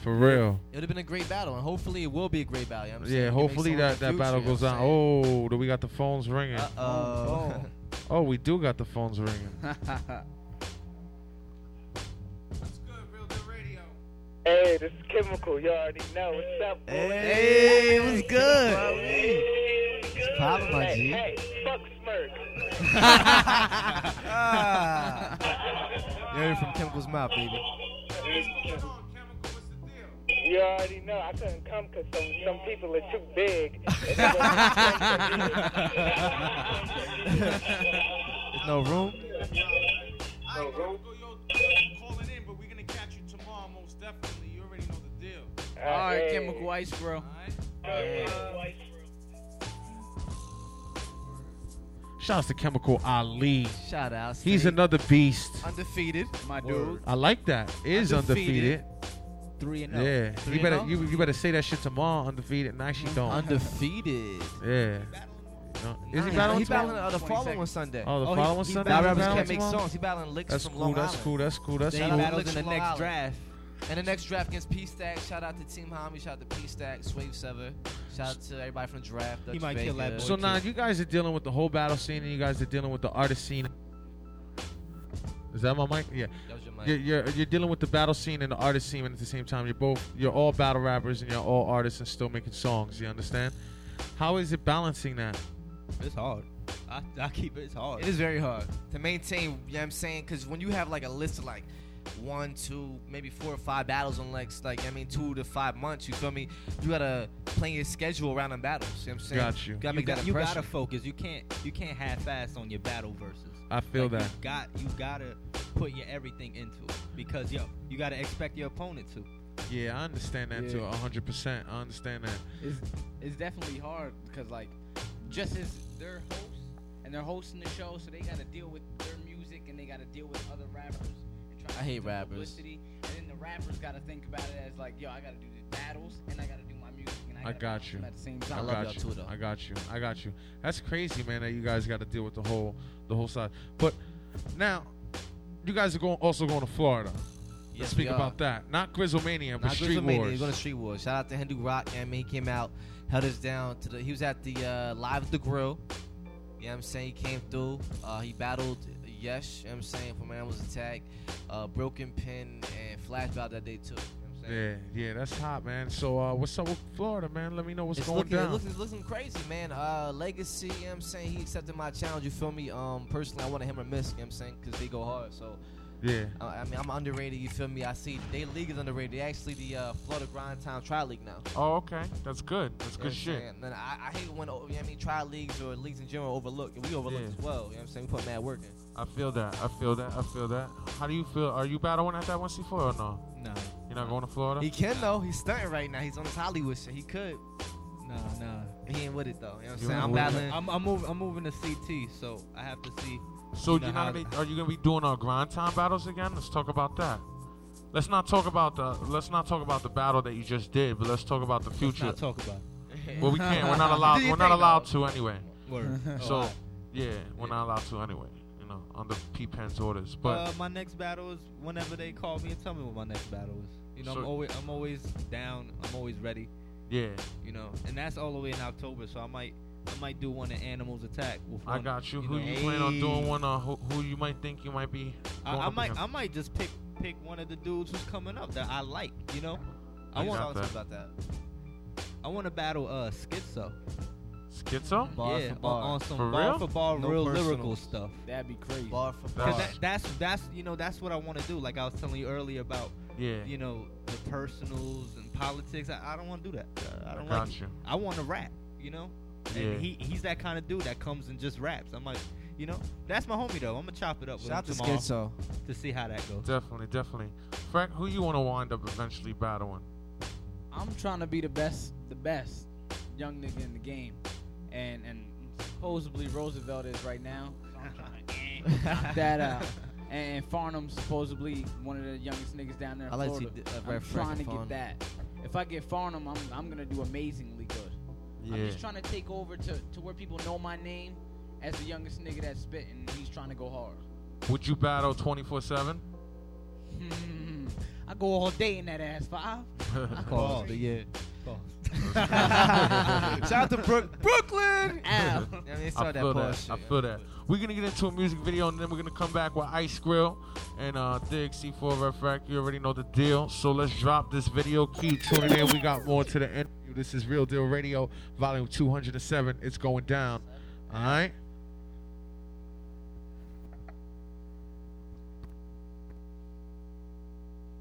Speaker 2: For real.
Speaker 14: It would have been a great battle, and hopefully it will be a great battle. You know what I'm saying?
Speaker 2: Yeah,
Speaker 14: We can make
Speaker 2: hopefully that, that
Speaker 14: future,
Speaker 2: battle
Speaker 14: you know
Speaker 2: goes on.
Speaker 14: Saying?
Speaker 2: Oh, do we got the phones ringing?
Speaker 14: Uh-oh.
Speaker 2: Oh, we do got the phones ringing.
Speaker 8: Hey, this is Chemical. You already know. What's up, boy?
Speaker 14: Hey, what's good?
Speaker 8: Hey, what's good?
Speaker 14: poppin', my
Speaker 8: hey,
Speaker 14: G?
Speaker 8: Hey, fuck Smirk.
Speaker 14: Ah. You heard it from Chemical's mouth, baby.
Speaker 8: You already know. I couldn't come because some, some people are too big.
Speaker 14: There's no room.
Speaker 8: No room?
Speaker 15: All right,
Speaker 8: Hey.
Speaker 15: Chemical Ice Bro.
Speaker 2: Shouts to Chemical Ali.
Speaker 14: Shout out.
Speaker 2: He's another beast.
Speaker 14: undefeated.
Speaker 15: My
Speaker 14: Word.
Speaker 15: dude.
Speaker 2: I like that. Is undefeated.
Speaker 14: Undefeated.
Speaker 5: Three and
Speaker 2: Yeah.
Speaker 14: Three
Speaker 2: You better
Speaker 14: oh?
Speaker 2: you, you better say that shit tomorrow, undefeated, and actually don't.
Speaker 14: Undefeated.
Speaker 2: yeah. No. Is he battling
Speaker 14: He battling uh, the
Speaker 15: 22nd.
Speaker 14: following Sunday.
Speaker 2: Oh, the
Speaker 5: Oh,
Speaker 2: following
Speaker 5: he
Speaker 2: Sunday.
Speaker 14: Battle
Speaker 2: he
Speaker 14: Rappers
Speaker 2: battling
Speaker 14: can't make songs. He battling licks
Speaker 2: That's
Speaker 14: from
Speaker 2: cool.
Speaker 14: Long
Speaker 2: That's
Speaker 14: Island.
Speaker 2: cool. That's cool. That's
Speaker 14: They
Speaker 2: cool.
Speaker 14: battles
Speaker 5: battles
Speaker 14: in the
Speaker 5: from
Speaker 14: next
Speaker 5: Long Island.
Speaker 14: draft. And the next draft against P Stack. Shout out to Team Homie. Shout out to P Stack, Swave Sever. Shout out to everybody from the draft.
Speaker 5: He
Speaker 14: Dutch
Speaker 5: might kill that boy.
Speaker 2: So now you guys are dealing with the whole battle scene, and you guys are dealing with the artist scene. Is that my mic? Yeah.
Speaker 14: That was your Like,
Speaker 2: You're, you're you're dealing with the battle scene and the artist scene and at the same time. You're both you're all battle rappers and you're all artists and still making songs. You understand? How is it balancing that?
Speaker 5: It's hard. I, I keep it. It's hard.
Speaker 14: It is very hard to maintain. You know what I'm saying? Because when you have like a list of like one, two, maybe four or five battles on like like I mean two to five months. You feel me? You gotta plan your schedule around them battles. You know what I'm saying?
Speaker 2: Got you.
Speaker 14: Gotta make
Speaker 5: got,
Speaker 14: that
Speaker 5: you
Speaker 14: impression.
Speaker 5: gotta focus. You can't you can't half-ass on your battle verses.
Speaker 2: I feel
Speaker 5: Like,
Speaker 2: that.
Speaker 5: You got you gotta put your everything into it because yo you gotta expect your opponent to.
Speaker 2: Yeah, I understand that too.
Speaker 15: Yeah.
Speaker 2: hundred percent. I understand that.
Speaker 15: It's, it's definitely hard because like just as they're hosts and they're hosting the show, so they got to deal with their music and they got to deal with other rappers. And try
Speaker 14: I hate rappers.
Speaker 15: Publicity, and then the rappers got to think about it as like, yo, I got to do the battles and I got to do my music and I,
Speaker 2: I
Speaker 15: gotta
Speaker 2: got
Speaker 15: host
Speaker 2: you.
Speaker 15: at the same time.
Speaker 2: I
Speaker 15: time.
Speaker 2: got you too, though. I got you. I got you. That's crazy, man. That you guys got to deal with the whole the whole side. But now, you guys are going also going to Florida.
Speaker 14: Yes,
Speaker 2: Let's speak about that. Not Grizzlemania, but
Speaker 14: Not
Speaker 2: Street
Speaker 14: Grizzlemania,
Speaker 2: Wars.
Speaker 14: He's going to Street Wars. Shout out to Hindu Rock. I mean, he came out, held us down to the. He was at the uh, live at the grill. You know what I'm saying? He came through. Uh, he battled Yesh. You know I'm saying? For man was attack. Uh, Broken Pin and Flash battled that day too. You know what I'm saying?
Speaker 2: Yeah, yeah, that's hot, man. So, uh, what's up with Florida, man? Let me know what's
Speaker 14: It's
Speaker 2: going
Speaker 14: looking,
Speaker 2: down.
Speaker 14: It looks, it's looking crazy, man. Uh, Legacy, you know what I'm saying? He accepted my challenge, you feel me? Um, personally, I wanted him or miss, you know what I'm saying? Because they go hard, so.
Speaker 2: Yeah.
Speaker 14: Uh, I mean, I'm underrated, you feel me? I see they league is underrated. They actually the uh, Florida Grind Time Tri League now.
Speaker 2: Oh, okay. That's good. That's
Speaker 14: You
Speaker 2: good shit.
Speaker 14: And I, I hate when, you know I mean, tri leagues or leagues in general overlook. We overlook
Speaker 2: Yeah.
Speaker 14: as well, you know what I'm saying? We put mad work in.
Speaker 2: I feel that. I feel that. I feel that. How do you feel? Are you battling at that 1C4 or no?
Speaker 5: No.
Speaker 2: You're not going to Florida?
Speaker 14: He can, though. He's stunting right now. He's on his Hollywood shit. He could.
Speaker 5: No, no.
Speaker 14: He ain't with it, though. You know what I'm saying? I'm battling.
Speaker 5: I'm I'm moving I'm moving to CT, so I have to see.
Speaker 2: So
Speaker 5: you
Speaker 2: you
Speaker 5: know,
Speaker 2: know
Speaker 5: how-
Speaker 2: be, are you gonna be doing our grind time battles again? Let's talk about that. Let's not talk about the let's not talk about the battle that you just did, but let's talk about the future.
Speaker 5: not talk about it.
Speaker 2: Well, we can't. We're not allowed. We're not allowed
Speaker 5: though.
Speaker 2: to anyway.
Speaker 5: Word.
Speaker 2: So, yeah, we're not allowed to anyway. You know, under P Pen's orders. But
Speaker 5: uh, my next battle is whenever they call me and tell me what my next battle is. You know,
Speaker 2: So-
Speaker 5: I'm always I'm always down. I'm always ready.
Speaker 2: yeah,
Speaker 5: You know, and that's all the way in October. So I might I might do one in Animals Attack. With
Speaker 2: I got you. Who
Speaker 5: know.
Speaker 2: you plan on doing one? Uh, who, who you might think you might be?
Speaker 5: I, I might
Speaker 2: against?
Speaker 5: I might just pick pick one of the dudes who's coming up that I like. You know, I
Speaker 2: I
Speaker 5: want
Speaker 2: to talk
Speaker 14: about that.
Speaker 5: I want to battle uh Schizo.
Speaker 2: Schizo?
Speaker 14: Bar
Speaker 5: yeah,
Speaker 14: for bar.
Speaker 5: on, on some
Speaker 2: For
Speaker 5: bar
Speaker 2: real?
Speaker 5: for bar,
Speaker 14: No
Speaker 5: real
Speaker 14: personals.
Speaker 5: lyrical stuff.
Speaker 15: That'd be crazy.
Speaker 14: Bar for
Speaker 2: That's-
Speaker 14: bar.
Speaker 5: Cause that, that's that's you know that's what I want to do. Like I was telling you earlier about
Speaker 2: Yeah.
Speaker 5: you know the personals and politics. I, I don't want to do that. Uh, I don't
Speaker 2: got
Speaker 5: like. it.
Speaker 2: you.
Speaker 5: I want to rap. You know,
Speaker 2: Yeah.
Speaker 5: and he he's that kind of dude that comes and just raps. I'm like, you know, that's my homie though. I'm gonna chop it up with
Speaker 14: Shout out
Speaker 5: him
Speaker 14: to
Speaker 5: tomorrow
Speaker 14: Schizo.
Speaker 5: to see how that goes.
Speaker 2: Definitely, definitely. Frank, who you want to wind up eventually battling?
Speaker 15: I'm trying to be the best, the best young nigga in the game, and and supposedly Roosevelt is right now. So I'm trying to knock that out. And Farnham supposedly one of the youngest niggas down there in
Speaker 14: I like to
Speaker 15: Florida.
Speaker 14: see the- uh,
Speaker 15: I'm trying to
Speaker 14: Farnham.
Speaker 15: get that. If I get Farnham, I'm I'm gonna do amazingly good.
Speaker 2: Yeah.
Speaker 15: I'm just trying to take over to, to where people know my name as the youngest nigga that's spitting. He's trying to go hard.
Speaker 2: Would you battle 24 7?
Speaker 15: I go all day in that ass five. I go all
Speaker 5: Pause.
Speaker 15: day.
Speaker 5: Yeah.
Speaker 14: Shout out to Brook- Brooklyn.
Speaker 15: Ow.
Speaker 14: Yeah, I mean,
Speaker 2: I
Speaker 14: started
Speaker 2: feel
Speaker 14: that
Speaker 2: that.
Speaker 14: bullshit.
Speaker 2: I feel that. We're gonna get into a music video and then we're gonna come back with Ice Grill and uh, Dig C4 Red Frack. You already know the deal. So let's drop this video. Keep tuning in. We got more to the interview. This is Real Deal Radio, Volume 207. It's going down. All right.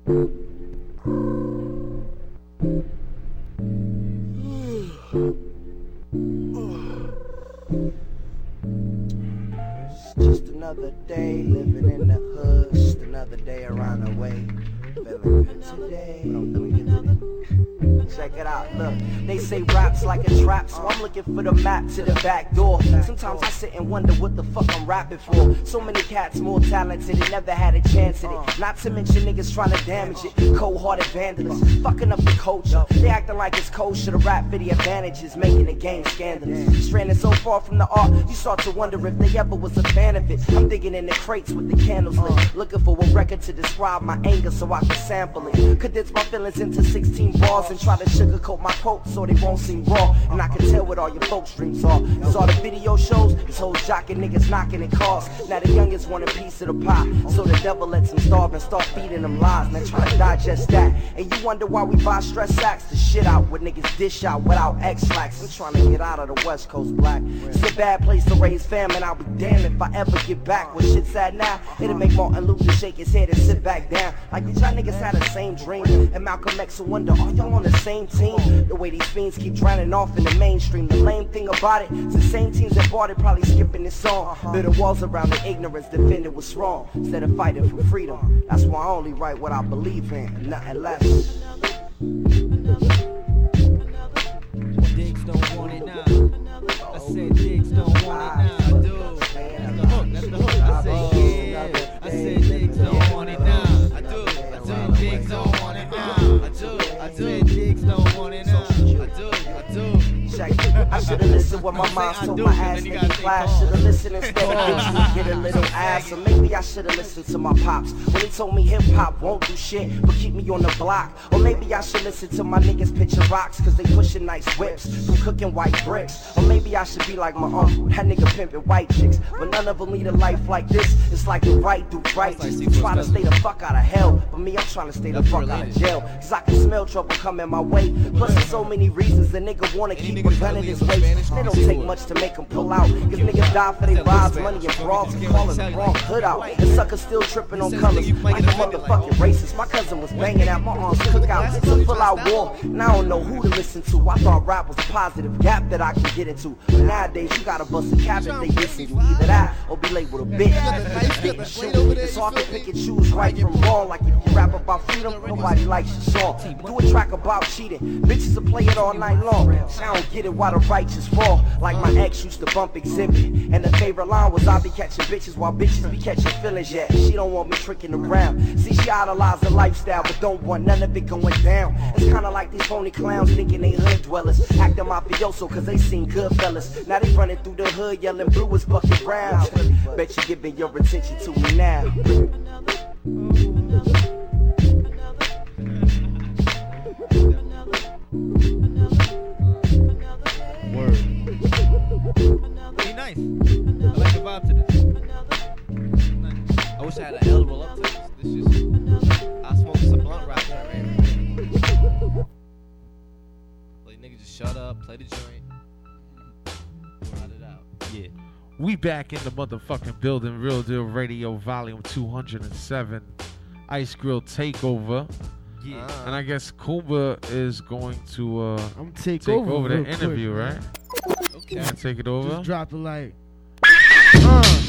Speaker 16: Just another day living in the hood. Just another day around the way. Feeling good today. Check it out, look. They say rap's like a trap, so I'm looking for the map to the back door. Sometimes I sit and wonder what the fuck I'm rapping for. So many cats more talented and never had a chance at it. Not to mention niggas trying to damage it. Cold-hearted vandalists, fucking up the culture. They acting like it's kosher. The rap for the advantages, making the game scandalous. Stranded so far from the art, you start to wonder if they ever was a fan of it. I'm digging in the crates with the candles lit, looking for a record to describe my anger so I can sample it. Condense my feelings into 16 bars and try to sugarcoat my quote so they won't seem raw. And I can tell what all your folks' dreams are. Cause all the video shows, this whole jocking niggas knocking in cars. Now the youngest want a piece of the pie. So the devil lets them starve and start feeding them lies. Now try to digest that. And you wonder why we buy stress sacks to shit out with niggas dish out without X-Lax. I'm trying to get out of the West Coast black. It's a bad place to raise famine. I'll be damned if I ever get back. Where shit's at now, it'll make Martin Luther shake his head and sit back down. Like did y'all niggas had the same dream? And Malcolm X will wonder, are y'all on the same team? The way these fiends keep drowning off in the mainstream. The lame thing about it, it's the same teams that bought it probably skipping this song. Uh-huh. Building walls around the ignorance, defending what's wrong. Instead of fighting for freedom. That's why I only write what I believe in, and nothing less.
Speaker 17: Diggs don't want it now. I said Diggs don't want it now. I do. Do. Diggs don't I
Speaker 16: should've listened what my mom told my ass nigga class. Should've listened instead of get a little ass. Or maybe I should've listened to my pops when he told me hip hop won't do shit but keep me on the block. Or maybe I should listen to my niggas pitching rocks cause they pushing nice whips from cooking white bricks. Or maybe I should be like my uncle, that nigga pimping white chicks. But none of them lead a life like this. It's like the right do righteous. You try to stay the fuck out of hell, but me I'm trying to stay the fuck out of jail. Cause I can smell trouble coming my way. Plus there's so many reasons a nigga wanna keep rebelling his ways. They don't take much to make them pull out. Cause niggas die for their lives, money and brawls, and calling the wrong hood out. And suckers still tripping on colors like a motherfucking racist. My cousin was banging out my arms cook out. It's a full out war. And I don't know who to listen to. I thought rap was a positive gap that I could get into. But nowadays you gotta bust a cap if they listen to either that or be labeled a bitch. It's hard to pick and choose right from wrong. Like if you rap about freedom, nobody likes your song. Do a track about cheating. Bitches will play it all night long. I don't get it why the righteous fall. Like my ex used to bump exhibit. And the favorite line was I be catching bitches while bitches be catching feelings. Yeah, she don't want me tricking around. See, she idolize the lifestyle, but don't want none of it going down. It's kinda like these phony clowns thinking they hood dwellers. Acting mafioso cause they seen good fellas. Now they running through the hood yelling blue is bucket brown. Bet you giving your attention to me now.
Speaker 5: Wish I had an L roll up to this. This just I smoked some blunt right there, man. Like nigga, just shut up, play the joint, ride it out. Yeah.
Speaker 2: We back in the motherfucking building. Real Deal Radio, Volume 207. Ice Grill Takeover.
Speaker 5: Yeah.
Speaker 2: And I guess Kumba is going to uh,
Speaker 1: I'm take,
Speaker 2: take
Speaker 1: over,
Speaker 2: over the
Speaker 1: real quick,
Speaker 2: interview, right?
Speaker 5: Okay.
Speaker 2: Can I take it over?
Speaker 1: Just drop it like. Uh,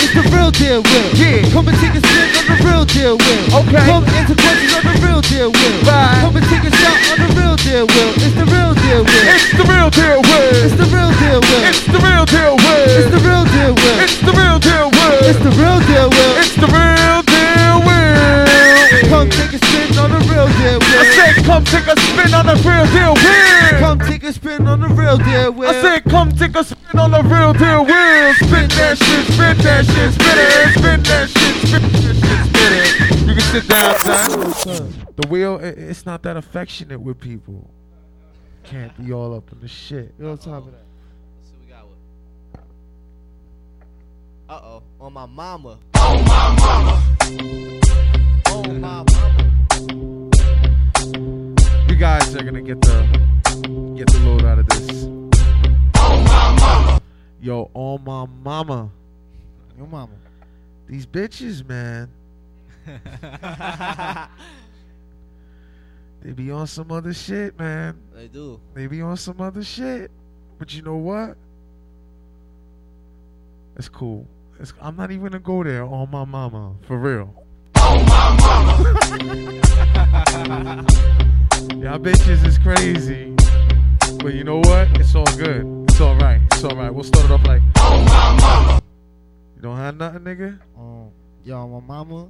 Speaker 1: It's the real deal, Will.
Speaker 2: Yeah.
Speaker 1: Come and take a spin on the real deal, Will.
Speaker 2: Okay.
Speaker 1: Come and answer questions on the real deal, Will.
Speaker 2: Bye.
Speaker 1: Come and take a shot on the real deal, Will. It's the real deal, Will.
Speaker 2: It's the real deal, will.
Speaker 1: It's the real deal, Will.
Speaker 2: It's the real deal, will.
Speaker 1: It's the real deal, Will.
Speaker 2: It's the real deal, will.
Speaker 1: It's the real deal, Will.
Speaker 2: It's the real deal, Will.
Speaker 1: Come take a spin on the real deal, Will.
Speaker 2: I said, come take a spin on the real deal, Will.
Speaker 1: Come take a spin on the real deal, Will.
Speaker 2: I said, come take a spin on the real deal, Will. Spin that shit, spin that shit, spin it, spin that shit, spin that shit, spin it. You can sit down, son. The wheel, it's not that affectionate with people. Can't be all up in the shit.
Speaker 1: You know what I'm talking about?
Speaker 14: So we got what? Uh oh, on my mama.
Speaker 6: Oh my mama.
Speaker 14: Oh my mama.
Speaker 2: You guys are gonna get the get the load out of this.
Speaker 6: Oh my mama.
Speaker 2: Yo, on my mama.
Speaker 1: Your mama.
Speaker 2: These bitches, man. They be on some other shit, man.
Speaker 14: They do.
Speaker 2: They be on some other shit. But you know what? It's cool. It's, I'm not even gonna go there on my mama. For real.
Speaker 6: Oh my mama.
Speaker 2: Y'all bitches is crazy. But you know what? It's all good. It's alright. It's alright. We'll start it off like
Speaker 6: Oh my mama.
Speaker 2: You don't have nothing, nigga?
Speaker 1: Um, yo, my mama.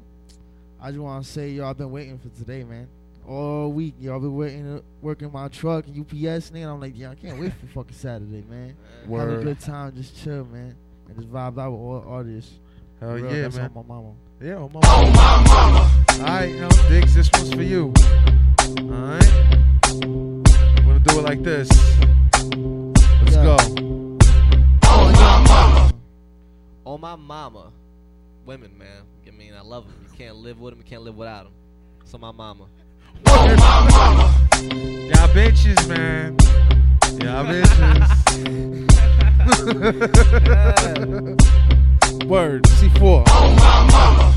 Speaker 1: I just want to say, y'all been waiting for today, man. All week, y'all been waiting, working my truck, UPS, nigga. I'm like, yeah, I can't wait for fucking Saturday, man. Have a good time, just chill, man. And just vibe out with all artists.
Speaker 2: Hell
Speaker 1: Real,
Speaker 2: yeah,
Speaker 1: that's
Speaker 2: man.
Speaker 1: On my mama.
Speaker 2: Yeah, on my mama. On my mama. All right, yo, Diggs, this one's for you. All right. I'm gonna do it like this. Let's go.
Speaker 14: On my mama. On my mama. Women, man. I mean, I love them. You can't live with them. You can't live without them. So my mama.
Speaker 2: Y'all bitches, man. Y'all bitches. Word. C4.
Speaker 17: On my mama,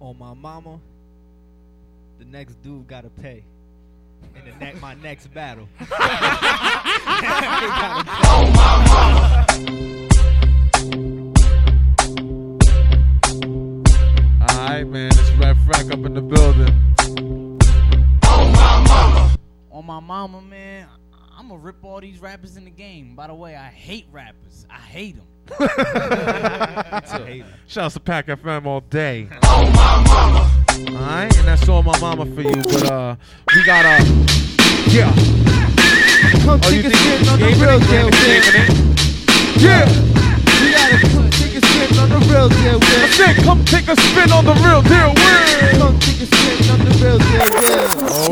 Speaker 17: On my mama. the next dude gotta pay. In the neck, my next battle. Oh, my mama.
Speaker 2: All right, man. It's Red Frank up in the building.
Speaker 15: On my mama, man, I'm gonna rip all these rappers in the game. By the way, I hate rappers. I hate them.
Speaker 2: Shout out to Pack FM all day. Oh my mama. Alright, and that's all my mama for you. But uh we got uh yeah.
Speaker 1: Come
Speaker 2: Oh, you
Speaker 1: take a
Speaker 2: think
Speaker 1: spin on the real deal,
Speaker 2: it? You
Speaker 1: Will.
Speaker 2: gaming it? Yeah.
Speaker 1: We gotta come take a spin on the real deal, Will.
Speaker 2: I said come take a spin on the real deal, Will.
Speaker 1: Come take a spin on the real deal,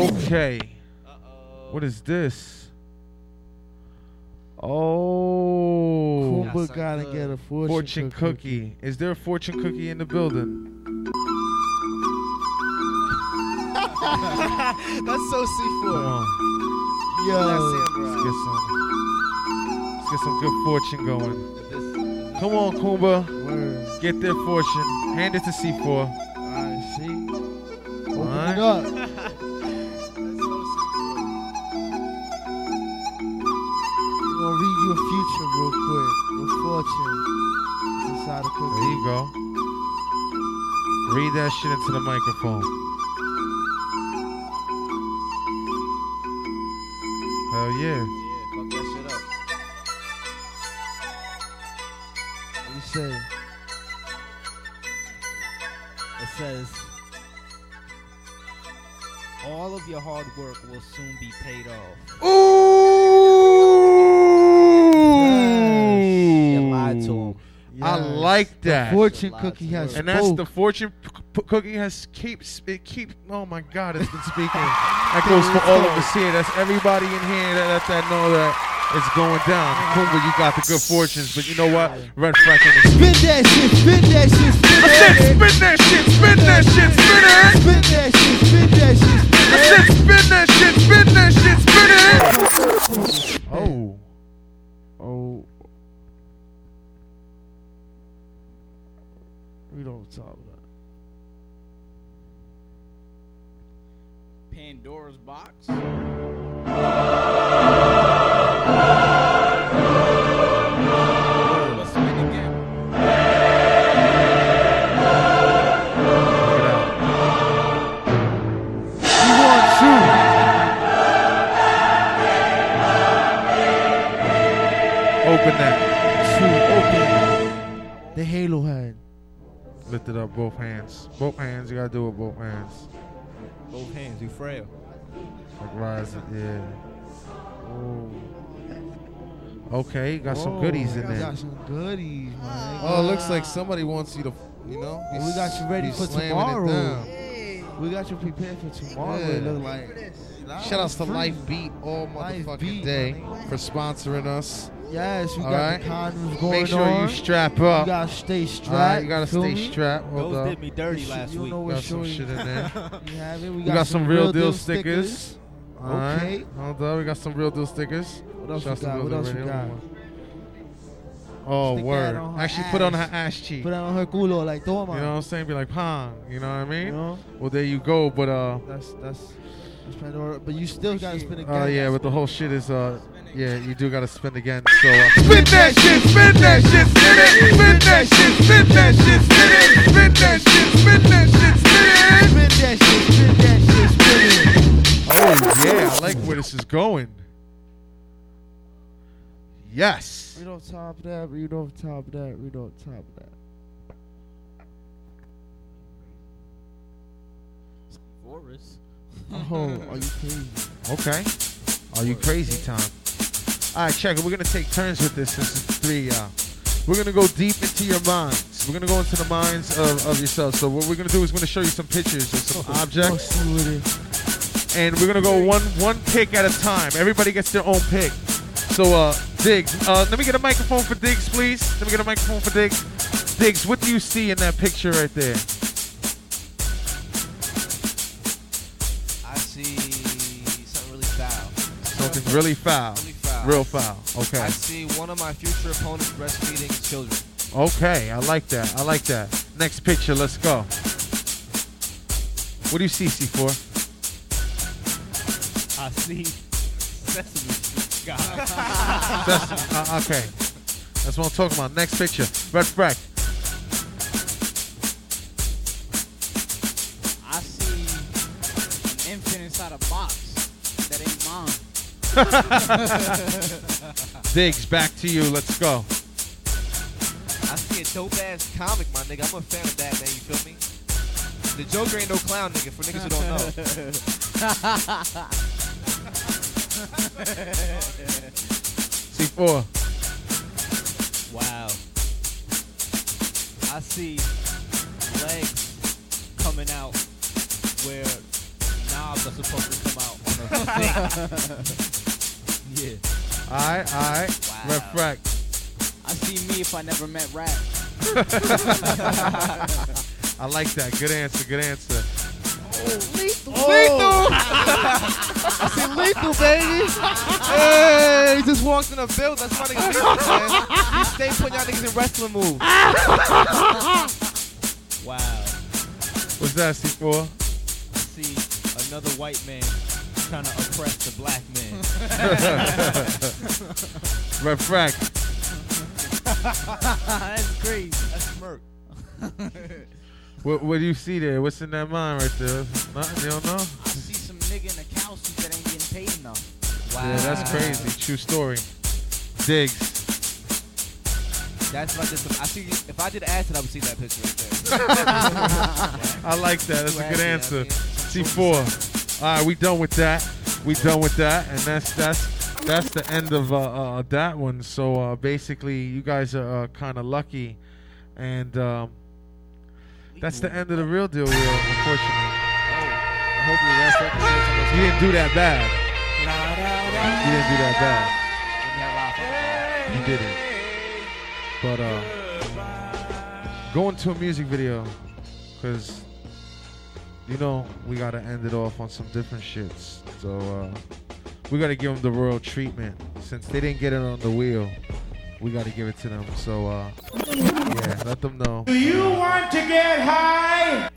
Speaker 1: Will.
Speaker 2: Okay. What is this? Oh.
Speaker 1: Kumba gotta get a fortune,
Speaker 2: Fortune cookie. Is there a fortune cookie in the building?
Speaker 14: That's so C4.
Speaker 2: Come on.
Speaker 1: Yo.
Speaker 2: Let's get some. Let's get some good fortune going. Come on, Kumba. Get their fortune. Hand it to C4.
Speaker 1: Alright, see? Open
Speaker 2: Alright.
Speaker 1: it up. Read you a future real quick. Your fortune. It's inside the cookie.
Speaker 2: There you go. Read that shit into the microphone. Hell yeah.
Speaker 14: Yeah, fuck that shit up.
Speaker 1: What you say?
Speaker 17: It says, all of your hard work will soon be paid off.
Speaker 2: You
Speaker 14: lied to him.
Speaker 2: I
Speaker 1: Yes.
Speaker 2: like
Speaker 1: The
Speaker 2: that.
Speaker 1: fortune cookie has
Speaker 2: and that's
Speaker 1: spoke.
Speaker 2: the fortune p- p- cookie has keeps it keep. Oh my God, it's been speaking. that goes for all of us here. That's everybody in here that that, that know that it's going down. Kumba, you got the good fortunes, but you know what? Red Frank in the
Speaker 1: Spin that shit, spin that shit, spin
Speaker 2: I said spin that shit, spin that shit, spin it.
Speaker 1: Spin that shit, spin that shit, spin
Speaker 2: I said spin that shit, spin that shit, spin it. Oh.
Speaker 1: Oh. We don't talk about
Speaker 15: Pandora's box. Let's spin again.
Speaker 1: You want two.
Speaker 2: Open that. Lift it up, both hands. Both hands. You gotta do it with both hands.
Speaker 17: Both hands, you frail.
Speaker 2: Like rise it, yeah. Oh. Okay, got some
Speaker 1: Oh,
Speaker 2: goodies in there.
Speaker 1: got some goodies, man.
Speaker 2: Oh, it looks like somebody wants you to, you know. be
Speaker 1: we got you ready for tomorrow.
Speaker 2: down.
Speaker 1: We got you prepared for tomorrow. It
Speaker 2: Yeah.
Speaker 1: look like.
Speaker 2: Shout outs to Life Beat all
Speaker 1: Life
Speaker 2: motherfucking
Speaker 1: Beat,
Speaker 2: day for sponsoring us.
Speaker 1: Yes, we
Speaker 2: All
Speaker 1: got
Speaker 2: right?
Speaker 1: the condoms going
Speaker 2: Make sure
Speaker 1: on.
Speaker 2: you strap up.
Speaker 1: You gotta stay strapped.
Speaker 2: All right, you gotta stay
Speaker 1: me?
Speaker 2: strapped. Hold
Speaker 17: Those
Speaker 2: up.
Speaker 17: did me dirty
Speaker 1: You
Speaker 17: last
Speaker 1: you
Speaker 17: week.
Speaker 1: know what
Speaker 2: Got some
Speaker 1: shorty-
Speaker 2: shit in there.
Speaker 1: You have it. We
Speaker 2: We
Speaker 1: got,
Speaker 2: got some real deal stickers. All right.
Speaker 1: Okay.
Speaker 2: Hold up. We got some real deal stickers.
Speaker 1: What else
Speaker 2: Shouts
Speaker 1: we
Speaker 2: to
Speaker 1: got? What else we
Speaker 2: Radio.
Speaker 1: got?
Speaker 2: Oh,
Speaker 1: Stick
Speaker 2: word.
Speaker 1: on her
Speaker 2: Actually, put on her
Speaker 1: ass.
Speaker 2: ass cheek.
Speaker 1: Put that on her culo like toma.
Speaker 2: You know what I'm saying? Be like, pong. You know what I mean?
Speaker 1: You know?
Speaker 2: Well, there you go. But uh,
Speaker 1: That's that's that's But you still gotta spin again.
Speaker 2: oh yeah, but the whole shit is uh, yeah, you do gotta spin again. So uh, spin that shit, spin that shit, spin it, spin that shit, spin that shit, spin it, spin that shit, spin that shit, spin it.
Speaker 1: Spin that shit, spin that shit, spin it.
Speaker 2: Oh yeah, I like where this is going. Yes.
Speaker 1: Read on top of that. Read on top of that. Read on top of that.
Speaker 15: Forest.
Speaker 1: Oh, are you crazy?
Speaker 2: Okay. Are you crazy, Tom? All right, check it. We're gonna take turns with this since it's three y'all. we're gonna go deep into your minds. We're gonna go into the minds of, of yourself. So what we're gonna do is we're gonna show you some pictures of some objects, and we're gonna go one one pick at a time. Everybody gets their own pick. So uh, Diggs, uh, let me get a microphone for Diggs, please. Let me get a microphone for Diggs. Diggs, what do you see in that picture right there?
Speaker 14: I see something really foul.
Speaker 2: Something really foul.
Speaker 14: Really foul.
Speaker 2: Real foul. Okay.
Speaker 14: I see one of my future opponents breastfeeding children.
Speaker 2: Okay, I like that. I like that. Next picture, let's go. What do you see, C4?
Speaker 5: I see Sesame Street guy.
Speaker 2: That's, uh, okay. That's what I'm talking about. Next picture. Red Frack. Diggs, back to you. Let's go.
Speaker 14: I see a dope ass comic, my nigga. I'm a fan of that, man. You feel me? The Joker ain't no clown, nigga. For niggas who don't know.
Speaker 2: C4.
Speaker 5: Wow. I see legs coming out where knobs are supposed to come out on a thing. yeah.
Speaker 2: Alright, alright. Red Frack.
Speaker 15: I see me if I never met rap.
Speaker 2: I like that. Good answer. Good answer.
Speaker 1: Lethal. Oh. Lethal. I see lethal, baby.
Speaker 14: Hey, he just walked in a build. That's my nigga Lethal, man. He stay putting y'all niggas in wrestling moves.
Speaker 5: Wow.
Speaker 2: What's that, C4?
Speaker 5: I see another white man trying to oppress the black man.
Speaker 2: Red Frack.
Speaker 15: That's crazy.
Speaker 5: That's smirk.
Speaker 2: What, what do you see there? What's in that mind right there? Nothing. You don't know?
Speaker 15: I see some nigga in a cow suit that ain't getting paid enough.
Speaker 2: Yeah, that's crazy. True story. Diggs.
Speaker 14: That's like this. I see. If I did acid, I would see that picture right there.
Speaker 2: I like that. That's a good
Speaker 14: Acid, I
Speaker 2: answer.
Speaker 14: Mean,
Speaker 2: C4. All right, we done with that. We done with that, and that's that's that's the end of uh, uh, that one. So uh, basically, you guys are uh, kind of lucky, and um, that's the end of the real deal wheel. Unfortunately,
Speaker 14: that.
Speaker 2: you didn't do that bad. You didn't do that bad. You didn't. But uh, go into a music video, cause you know we gotta end it off on some different shits. So uh, we gotta give them the royal treatment since they didn't get it on the wheel. We gotta give it to them. So uh, yeah, let them know.
Speaker 6: Do you want to get high?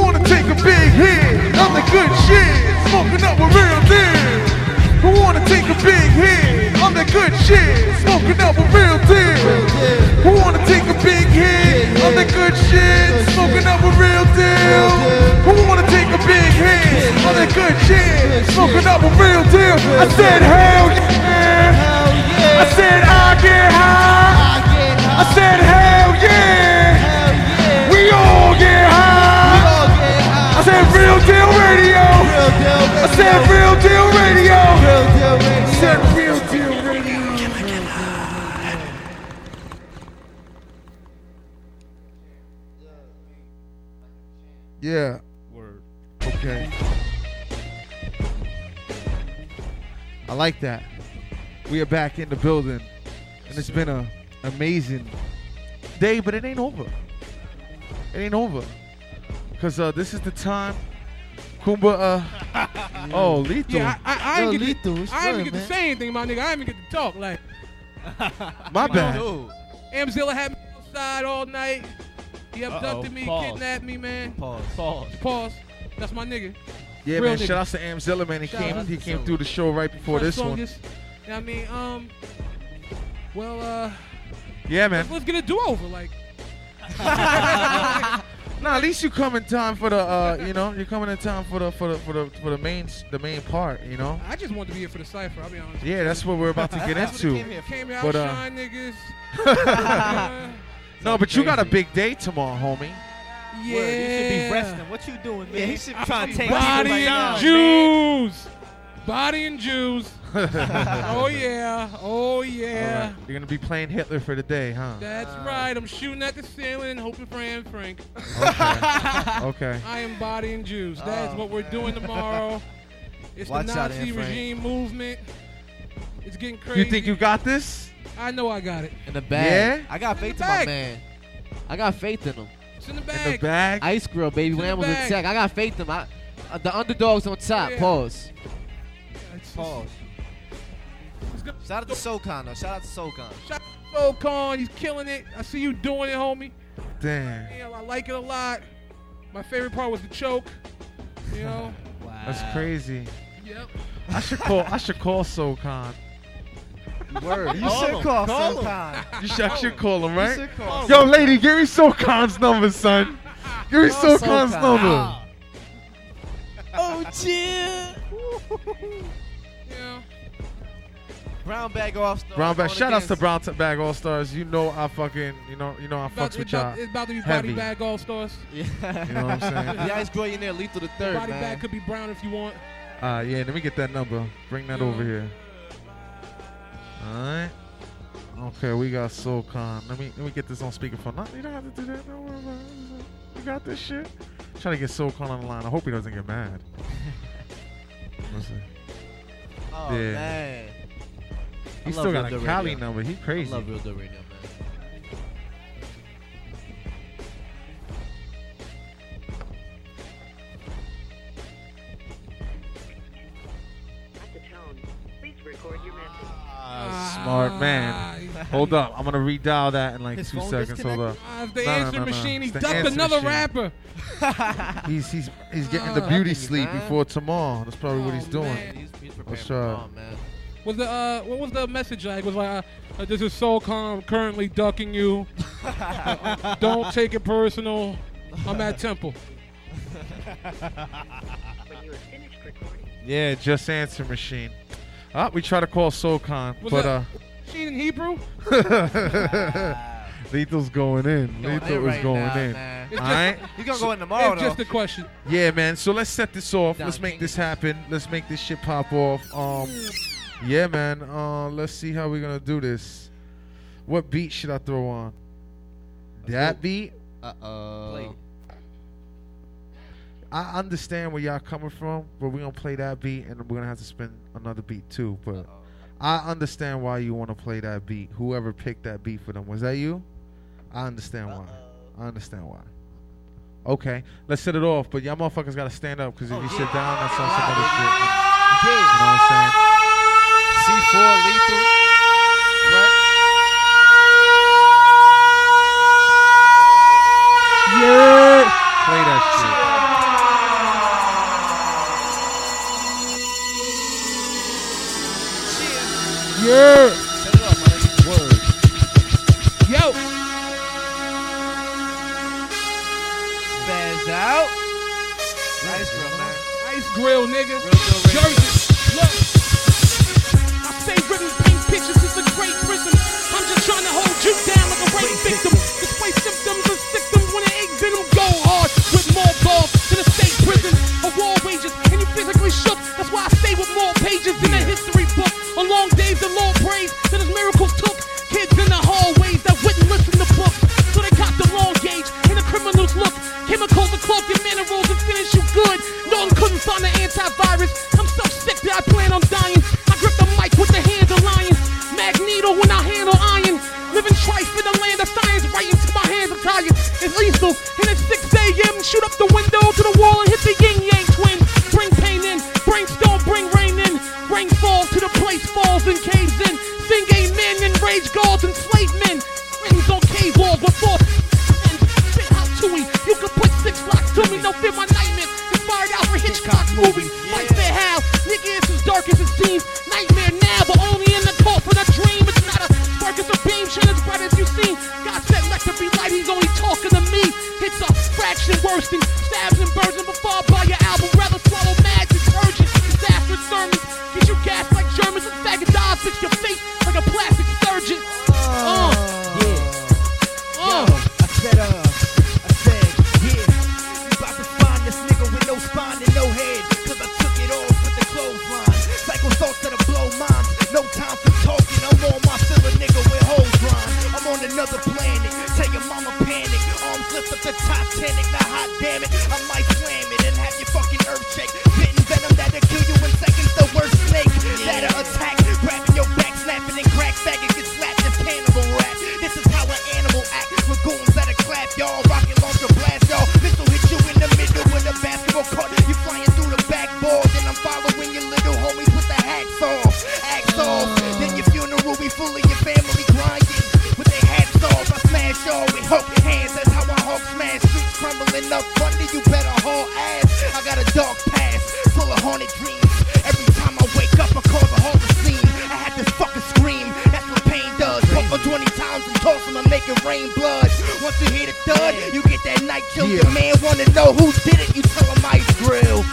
Speaker 2: Wanna take a big hit of the good shit? Smoking up
Speaker 6: with
Speaker 2: real deals. Who wanna take a big hit of the good shit? Smoking up with real deals. Who wanna take a big hit of the good shit? Smoking up with real deals. Who wanna take a big hit of the good shit? Smoking up with real deals. I said hell yeah. I said I get high. I said hell high. I said real deal radio. I said real deal radio. I said real deal radio. Yeah.
Speaker 5: Word.
Speaker 2: Okay. I like that. We are back in the building, and it's been a amazing day, but it ain't over. It ain't over, cause uh, this is the time. Kumba, uh, oh, lethal.
Speaker 18: Yeah, I, I, I
Speaker 2: Yo,
Speaker 18: ain't get
Speaker 2: lethal.
Speaker 18: to, I ain't
Speaker 2: good,
Speaker 18: get to
Speaker 2: man?
Speaker 18: say anything, my nigga. I ain't even get to talk. Like,
Speaker 2: My
Speaker 18: you
Speaker 2: bad.
Speaker 18: know, Amzilla had me outside all night. He abducted me,
Speaker 5: Pause.
Speaker 18: kidnapped me, man.
Speaker 5: Pause. Pause.
Speaker 18: Pause. That's my nigga.
Speaker 2: Yeah,
Speaker 18: Real
Speaker 2: man.
Speaker 18: nigga.
Speaker 2: Shout out to Amzilla, man. He
Speaker 18: Shout
Speaker 2: came, he came through the show right before
Speaker 18: Fresh
Speaker 2: this one.
Speaker 18: Songus. Yeah, I mean, um, well, uh,
Speaker 2: Yeah, man.
Speaker 18: let's, let's get a do-over. Like,
Speaker 2: Nah, at least you come in time for the, uh, you know, you're coming in time for the, for the, for the, for the main, the main part, you know.
Speaker 18: I just wanted to be here for the cipher. I'll be honest.
Speaker 2: Yeah, that's what we're about to get into.
Speaker 18: Came here, came here
Speaker 2: But, uh,
Speaker 18: outshine niggas.
Speaker 2: No, but you got a big day tomorrow, homie.
Speaker 18: Yeah.
Speaker 17: Word, you should be resting. What you doing, man? Yeah, he should be trying to take
Speaker 18: Body
Speaker 17: people
Speaker 18: and
Speaker 17: down,
Speaker 18: Jews. Body and Jews. oh yeah. Oh yeah.
Speaker 2: All right. You're gonna be playing Hitler for the day, huh?
Speaker 18: That's right. I'm shooting at the ceiling and hoping for Anne Frank.
Speaker 2: Okay. Okay.
Speaker 18: I am body and Jews. That is what we're doing tomorrow. It's
Speaker 14: Watch
Speaker 18: the Nazi
Speaker 14: Anne Frank.
Speaker 18: regime movement. It's getting crazy.
Speaker 2: You think you got this?
Speaker 18: I know I got it.
Speaker 14: In the bag.
Speaker 2: Yeah?
Speaker 14: I got
Speaker 18: In
Speaker 14: faith
Speaker 18: the
Speaker 14: in my man. I got faith in him.
Speaker 18: It's in the
Speaker 2: In
Speaker 18: bag.
Speaker 2: the bag?
Speaker 14: Ice Grill, baby.
Speaker 18: It's
Speaker 14: When I was
Speaker 18: bag.
Speaker 14: attack, I got faith in him. I, uh, the underdogs on top.
Speaker 18: Yeah.
Speaker 14: Pause.
Speaker 18: It's-
Speaker 14: Pause. Shout out to SoCon, though. Shout out to SoCon.
Speaker 18: Shout out to Khan. He's killing it. I see you doing it, homie.
Speaker 2: Damn.
Speaker 18: Yeah, I like it a lot. My favorite part was the choke. You know. wow.
Speaker 2: That's crazy.
Speaker 18: Yep.
Speaker 2: I should call. I should call SoCon.
Speaker 14: Word. You
Speaker 17: Call
Speaker 14: should
Speaker 17: him.
Speaker 14: call,
Speaker 17: Call him.
Speaker 14: SoCon.
Speaker 2: You should, I should call him, right?
Speaker 14: should call
Speaker 2: Yo, lady, give me SoCon's number, son. Give me
Speaker 14: Call
Speaker 2: SoCon's
Speaker 14: SoCon.
Speaker 2: number.
Speaker 17: Oh, chill.
Speaker 18: Yeah.
Speaker 14: Brown bag off.
Speaker 2: Brown bag. Shout outs to Brown T- Bag All Stars. You know I fucking. You know. You know I
Speaker 18: About,
Speaker 2: fucks with y'all.
Speaker 18: it's about to be
Speaker 2: heavy.
Speaker 18: body bag all stars.
Speaker 14: Yeah.
Speaker 2: You know what I'm saying?
Speaker 14: the Ice Grill, you near lethal the third,
Speaker 18: body
Speaker 14: man.
Speaker 18: bag could be brown if you want.
Speaker 2: Uh, yeah, let me get that number. Bring that
Speaker 18: Yeah.
Speaker 2: over here. Alright. Okay, we got SoCon. Let me let me get this on speakerphone. No, you don't have to do that. Don't worry about it. You got this shit. Try to get SoCon on the line. I hope he doesn't get mad. Listen.
Speaker 14: Oh,
Speaker 2: Yeah.
Speaker 14: man.
Speaker 2: He
Speaker 14: I
Speaker 2: still got
Speaker 14: Real
Speaker 2: a Cali
Speaker 14: Radio.
Speaker 2: number. He's crazy.
Speaker 14: I love Real Deal Radio, man.
Speaker 2: Smart man. Hold up. I'm gonna redial that in like
Speaker 17: His
Speaker 2: two seconds. Hold up.
Speaker 18: Ah, the
Speaker 2: No, no,
Speaker 18: answer
Speaker 2: no, no.
Speaker 18: machine. He
Speaker 2: It's the
Speaker 18: ducked another
Speaker 2: machine.
Speaker 18: rapper.
Speaker 2: He's he's he's getting the
Speaker 18: Ah.
Speaker 2: beauty sleep
Speaker 14: man.
Speaker 2: before tomorrow. That's probably what he's
Speaker 18: Oh,
Speaker 2: doing.
Speaker 18: man.
Speaker 14: He's, he's preparing
Speaker 2: Let's try.
Speaker 14: tomorrow, man.
Speaker 18: Was the uh, what was the message like? Was like, uh, uh, this is SoCon currently ducking you. Don't take it personal. I'm at Temple.
Speaker 2: Yeah, just answer machine. Ah, we try to call SoCon,
Speaker 18: Was
Speaker 2: but
Speaker 18: that
Speaker 2: uh,
Speaker 18: machine in Hebrew?
Speaker 2: Lethal's going in.
Speaker 14: Going
Speaker 2: Lethal
Speaker 14: in
Speaker 2: is
Speaker 14: right
Speaker 2: going
Speaker 14: now,
Speaker 2: in.
Speaker 14: man.
Speaker 18: It's
Speaker 2: All
Speaker 18: just-
Speaker 2: right.
Speaker 14: He's gonna go in tomorrow,
Speaker 18: It's
Speaker 14: though.
Speaker 18: just a question.
Speaker 2: Yeah, man. So let's set this off.
Speaker 14: Down
Speaker 2: let's make
Speaker 14: King
Speaker 2: this happen. Let's make this shit pop off. Um, yeah, man. Uh, let's see how we're gonna do this. What beat should I throw on? That beat.
Speaker 14: Uh oh.
Speaker 2: I understand where y'all coming from, but we're gonna play that beat, and we're gonna have to spin another beat too. But I understand why you want to play that beat. Whoever picked that beat for them was that you? I understand why. I understand why. Okay, let's set it off. But y'all motherfuckers gotta stand up because if you sit down, that's on some other shit. You know what I'm saying?
Speaker 14: C4 lethal.
Speaker 18: Rain
Speaker 19: blood. Once you hear the thud, you get that night kill. Yeah. Your man wanna know who did it, you tell him ice grill.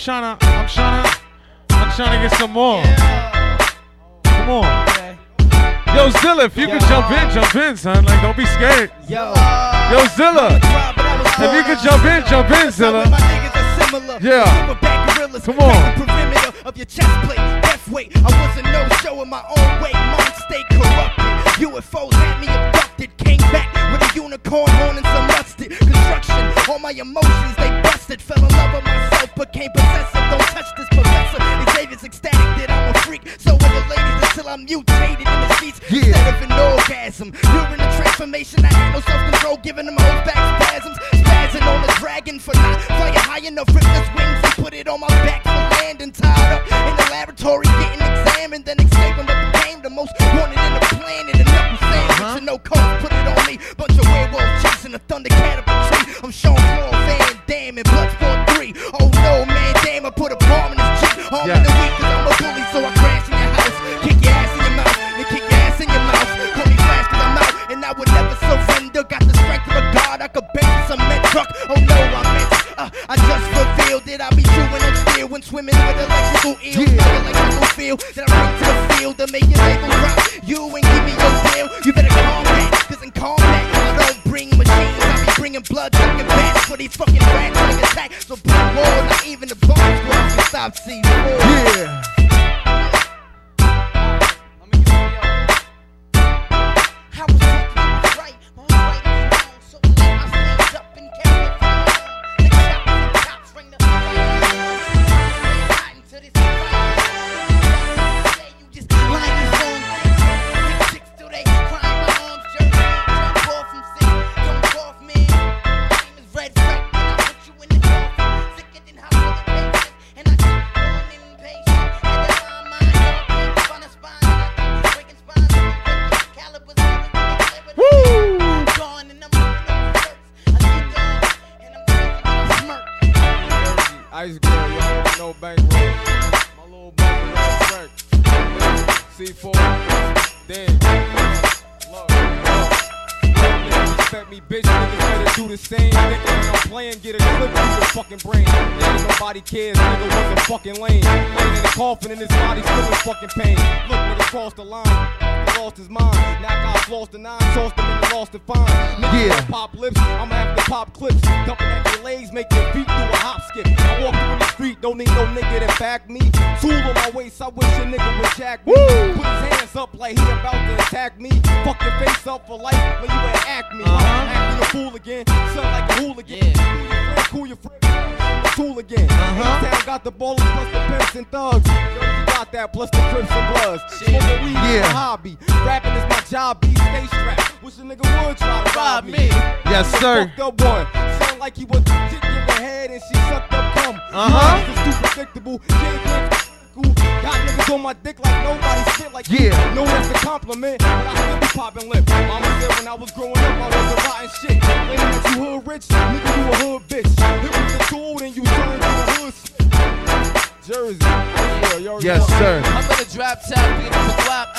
Speaker 2: Trying to, I'm trying to, I'm trying to, get some more. Come on. Yo, Zilla, if you could jump in, jump in, son. Like, don't be scared.
Speaker 19: Yo.
Speaker 2: Yo, Zilla. If you could jump in, jump in, Zilla. Yeah. Come on.
Speaker 19: perimeter of your chest plate. Death weight. I wasn't no show in my own way. Mind state corrupted. UFOs had me abducted. Came back with a unicorn horn and some rusted construction. All my emotions they busted. Fell in love with myself, became possessive. Don't touch this professor. Xavier's ecstatic that I'm a freak. So the until I'm mutated in the sheets instead of an orgasm. During the transformation, I had no self control, giving them whole back spasms. Spazzing on the dragon for not flying high enough. Rip his wings and put it on my back for landing. Tied up in the laboratory, getting examined, then escaping but became the most wanted in the planet. A knuckle sandwich uh-huh. and no coke, put it on me. Bunch of werewolves chasing a thundercat up a tree. I'm Sean Paul Van Damme in Bloodsport 3. Oh no, electrical eels. Yeah. electrical feel that I to the field to make your label drop. You ain't give me your deal, you better calm that, cause in combat, I don't bring machines, I be bringing blood, chucking bats for these fucking rats like attack. So more, not even the bomb squad stop C4.
Speaker 2: Yeah.
Speaker 19: In and
Speaker 20: his body still in fucking pain.
Speaker 2: Sir.
Speaker 20: Fucked up one. Sound like he was dick in her head and she sucked up cum.
Speaker 2: Uh-huh.
Speaker 20: This is too predictable. Can't get cool. Got niggas on my dick like nobody spit like you.
Speaker 2: Yeah.
Speaker 20: No, that's a compliment, but I still be popping lip. Mama said when I was growing up, I was a rotten shit. Claiming that you hood rich, nigga, you a hood bitch. It was the tool, then you turned to a hood. Jersey. Yeah,
Speaker 2: Yes,
Speaker 20: know.
Speaker 2: sir.
Speaker 14: I'm in a drop top, being a guap act.